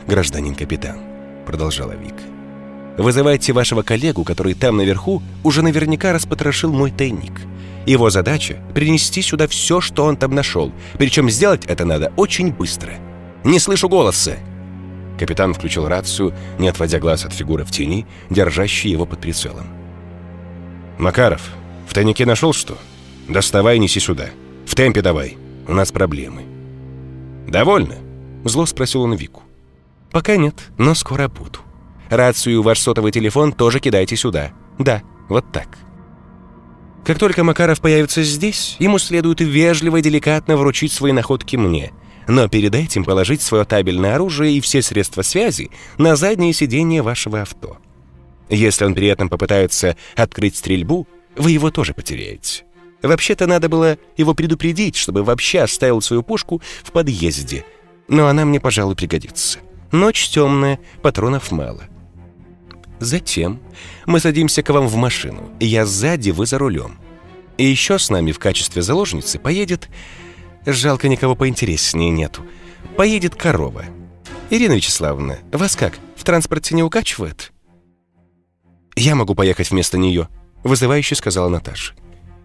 гражданин капитан», — продолжала Вика. «Вызывайте вашего коллегу, который там наверху уже наверняка распотрошил мой тайник. Его задача — принести сюда все, что он там нашел, причем сделать это надо очень быстро». Не слышу голоса!» Капитан включил рацию, не отводя глаз от фигуры в тени, держащей его под прицелом. «Макаров, в тайнике нашел что? Доставай, неси сюда. В темпе давай. У нас проблемы». «Довольно?» — зло спросил он Вику. «Пока нет, но скоро буду. Рацию ваш сотовый телефон тоже кидайте сюда. Да, вот так». Как только Макаров появится здесь, ему следует вежливо и деликатно вручить свои находки мне — но перед этим положить свое табельное оружие и все средства связи на заднее сиденье вашего авто. Если он при этом попытается открыть стрельбу, вы его тоже потеряете. Вообще-то надо было его предупредить, чтобы вообще оставил свою пушку в подъезде. Но она мне, пожалуй, пригодится. Ночь темная, патронов мало. Затем мы садимся к вам в машину. Я сзади, вы за рулем. И еще с нами в качестве заложницы поедет Жалко, никого поинтереснее нету. Поедет корова. Ирина Вячеславовна, вас как, в транспорте не укачивает? Я могу поехать вместо нее, вызывающе сказала Наташа.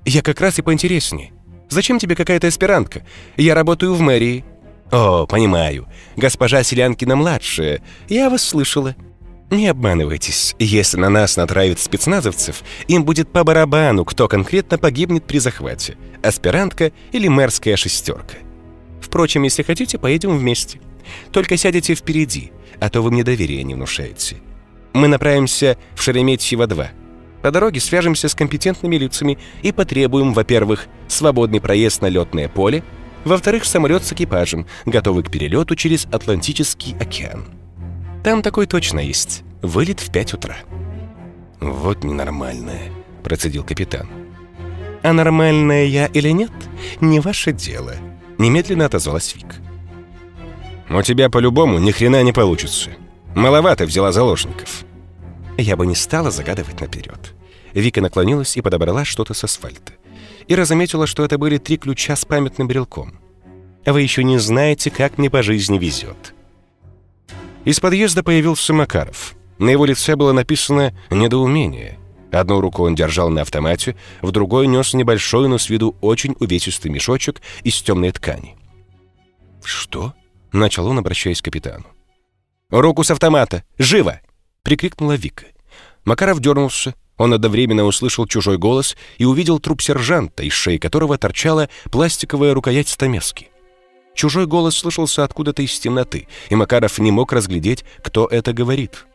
Я как раз и поинтереснее. Зачем тебе какая-то аспирантка? Я работаю в мэрии. О, понимаю. Госпожа Селянкина-младшая. Я вас слышала. Не обманывайтесь, если на нас натравят спецназовцев, им будет по барабану, кто конкретно погибнет при захвате, аспирантка или мэрская шестерка. Впрочем, если хотите, поедем вместе. Только сядете впереди, а то вы мне доверия не внушаете. Мы направимся в Шереметьево-2. По дороге свяжемся с компетентными лицами и потребуем, во-первых, свободный проезд на летное поле, во-вторых, самолет с экипажем, готовый к перелету через Атлантический океан. Там такой точно есть. Вылет в пять утра». «Вот ненормальная», — процедил капитан. «А нормальная я или нет, не ваше дело», — немедленно отозвалась Вик. «У тебя по-любому ни хрена не получится. Маловато взяла заложников». Я бы не стала загадывать наперед. Вика наклонилась и подобрала что-то с асфальта. Ира заметила, что это были три ключа с памятным брелком. «Вы еще не знаете, как мне по жизни везет», из подъезда появился Макаров. На его лице было написано «недоумение». Одну руку он держал на автомате, в другой нес небольшой, но с виду очень увесистый мешочек из темной ткани. «Что?» — начал он, обращаясь к капитану. «Руку с автомата! Живо!» — прикрикнула Вика. Макаров дернулся. Он одновременно услышал чужой голос и увидел труп сержанта, из шеи которого торчала пластиковая рукоять стамески. Чужой голос слышался откуда-то из темноты, и Макаров не мог разглядеть, кто это говорит.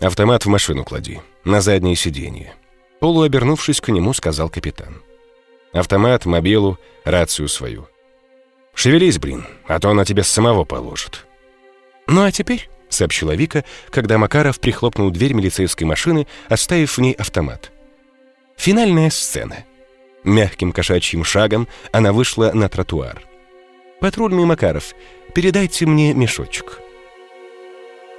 «Автомат в машину клади, на заднее сиденье». Полуобернувшись к нему, сказал капитан. «Автомат, мобилу, рацию свою. Шевелись, блин, а то она тебе самого положит». «Ну а теперь», — сообщила Вика, когда Макаров прихлопнул дверь милицейской машины, оставив в ней автомат. «Финальная сцена». Мягким кошачьим шагом она вышла на тротуар. «Патрульный Макаров, передайте мне мешочек».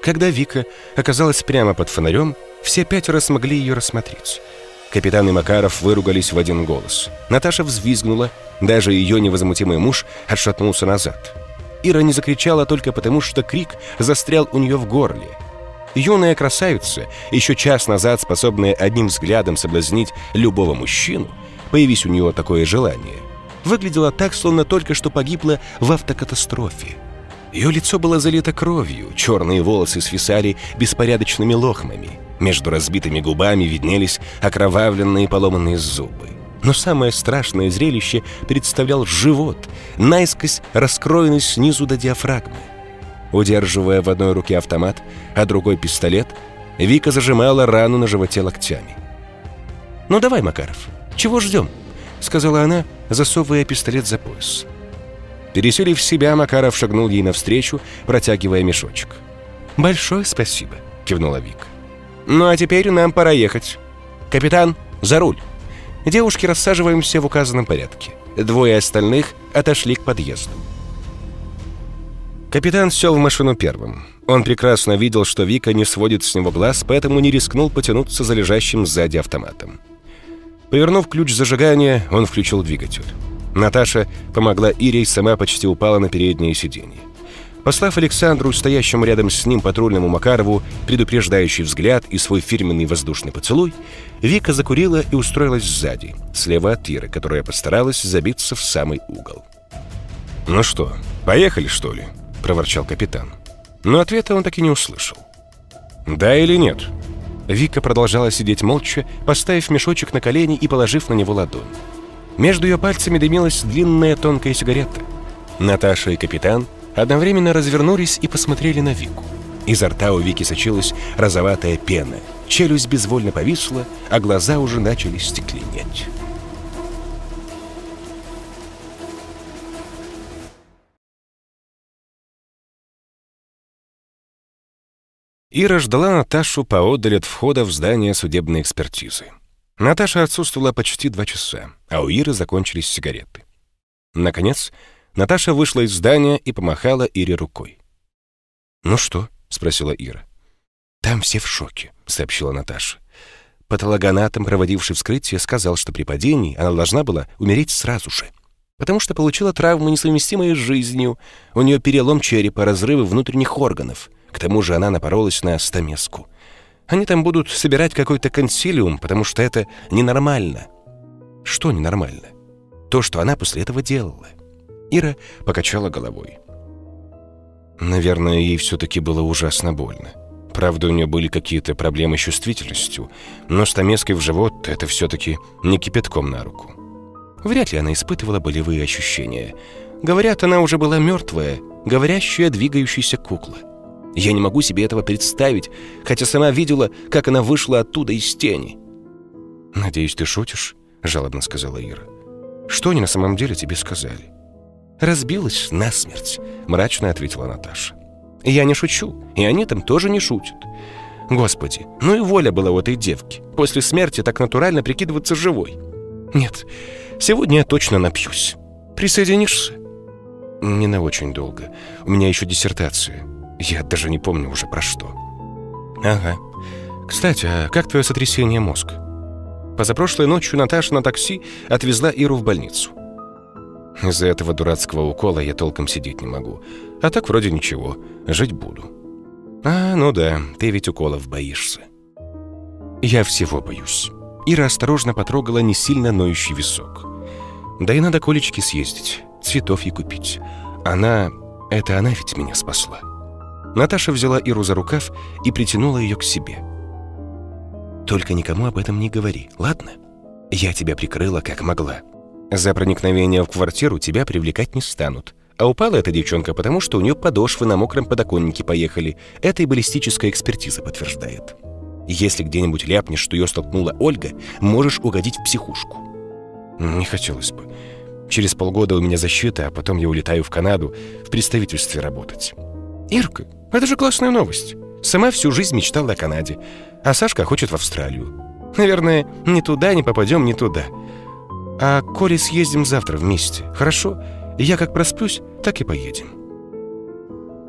Когда Вика оказалась прямо под фонарем, все пятеро смогли ее рассмотреть. Капитан и Макаров выругались в один голос. Наташа взвизгнула, даже ее невозмутимый муж отшатнулся назад. Ира не закричала только потому, что крик застрял у нее в горле. Юная красавица, еще час назад способная одним взглядом соблазнить любого мужчину, появись у нее такое желание, выглядела так, словно только что погибла в автокатастрофе. Ее лицо было залито кровью, черные волосы свисали беспорядочными лохмами. Между разбитыми губами виднелись окровавленные поломанные зубы. Но самое страшное зрелище представлял живот, наискось раскроенный снизу до диафрагмы. Удерживая в одной руке автомат, а другой пистолет, Вика зажимала рану на животе локтями. «Ну давай, Макаров, чего ждем?» — сказала она, засовывая пистолет за пояс. Переселив себя, Макаров шагнул ей навстречу, протягивая мешочек. «Большое спасибо», — кивнула Вика. «Ну а теперь нам пора ехать. Капитан, за руль!» Девушки рассаживаемся в указанном порядке. Двое остальных отошли к подъезду. Капитан сел в машину первым. Он прекрасно видел, что Вика не сводит с него глаз, поэтому не рискнул потянуться за лежащим сзади автоматом. Повернув ключ зажигания, он включил двигатель. Наташа помогла Ире и сама почти упала на переднее сиденье. Послав Александру, стоящему рядом с ним патрульному Макарову, предупреждающий взгляд и свой фирменный воздушный поцелуй, Вика закурила и устроилась сзади, слева от Иры, которая постаралась забиться в самый угол. «Ну что, поехали, что ли?» – проворчал капитан. Но ответа он так и не услышал. «Да или нет?» Вика продолжала сидеть молча, поставив мешочек на колени и положив на него ладонь. Между ее пальцами дымилась длинная тонкая сигарета. Наташа и капитан одновременно развернулись и посмотрели на Вику. Изо рта у Вики сочилась розоватая пена, челюсть безвольно повисла, а глаза уже начали стекленеть. Ира ждала Наташу поодаль от входа в здание судебной экспертизы. Наташа отсутствовала почти два часа, а у Иры закончились сигареты. Наконец, Наташа вышла из здания и помахала Ире рукой. «Ну что?» — спросила Ира. «Там все в шоке», — сообщила Наташа. Патологоанатом, проводивший вскрытие, сказал, что при падении она должна была умереть сразу же, потому что получила травму, несовместимую с жизнью. У нее перелом черепа, разрывы внутренних органов. К тому же она напоролась на стамеску. Они там будут собирать какой-то консилиум, потому что это ненормально. Что ненормально? То, что она после этого делала. Ира покачала головой. Наверное, ей все-таки было ужасно больно. Правда, у нее были какие-то проблемы с чувствительностью, но с в живот это все-таки не кипятком на руку. Вряд ли она испытывала болевые ощущения. Говорят, она уже была мертвая, говорящая, двигающаяся кукла. Я не могу себе этого представить, хотя сама видела, как она вышла оттуда из тени. «Надеюсь, ты шутишь?» — жалобно сказала Ира. «Что они на самом деле тебе сказали?» «Разбилась насмерть», — мрачно ответила Наташа. «Я не шучу, и они там тоже не шутят. Господи, ну и воля была у этой девки. После смерти так натурально прикидываться живой. Нет, сегодня я точно напьюсь. Присоединишься?» «Не на очень долго. У меня еще диссертация. Я даже не помню уже про что». «Ага. Кстати, а как твое сотрясение мозга?» Позапрошлой ночью Наташа на такси отвезла Иру в больницу. Из-за этого дурацкого укола я толком сидеть не могу. А так вроде ничего, жить буду. А, ну да, ты ведь уколов боишься. Я всего боюсь. Ира осторожно потрогала не сильно ноющий висок. Да и надо колечки съездить, цветов ей купить. Она... Это она ведь меня спасла. Наташа взяла Иру за рукав и притянула ее к себе. «Только никому об этом не говори, ладно? Я тебя прикрыла, как могла. За проникновение в квартиру тебя привлекать не станут. А упала эта девчонка, потому что у нее подошвы на мокром подоконнике поехали. Это и баллистическая экспертиза подтверждает. Если где-нибудь ляпнешь, что ее столкнула Ольга, можешь угодить в психушку. Не хотелось бы. Через полгода у меня защита, а потом я улетаю в Канаду в представительстве работать. Ирка, это же классная новость. Сама всю жизнь мечтала о Канаде, а Сашка хочет в Австралию. Наверное, ни туда не попадем, ни туда. А Коле съездим завтра вместе, хорошо? Я как просплюсь, так и поедем».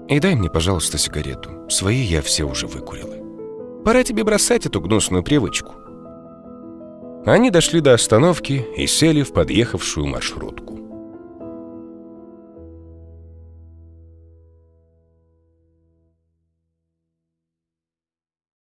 И дай мне, пожалуйста, сигарету. Свои я все уже выкурила. Пора тебе бросать эту гнусную привычку. Они дошли до остановки и сели в подъехавшую маршрутку.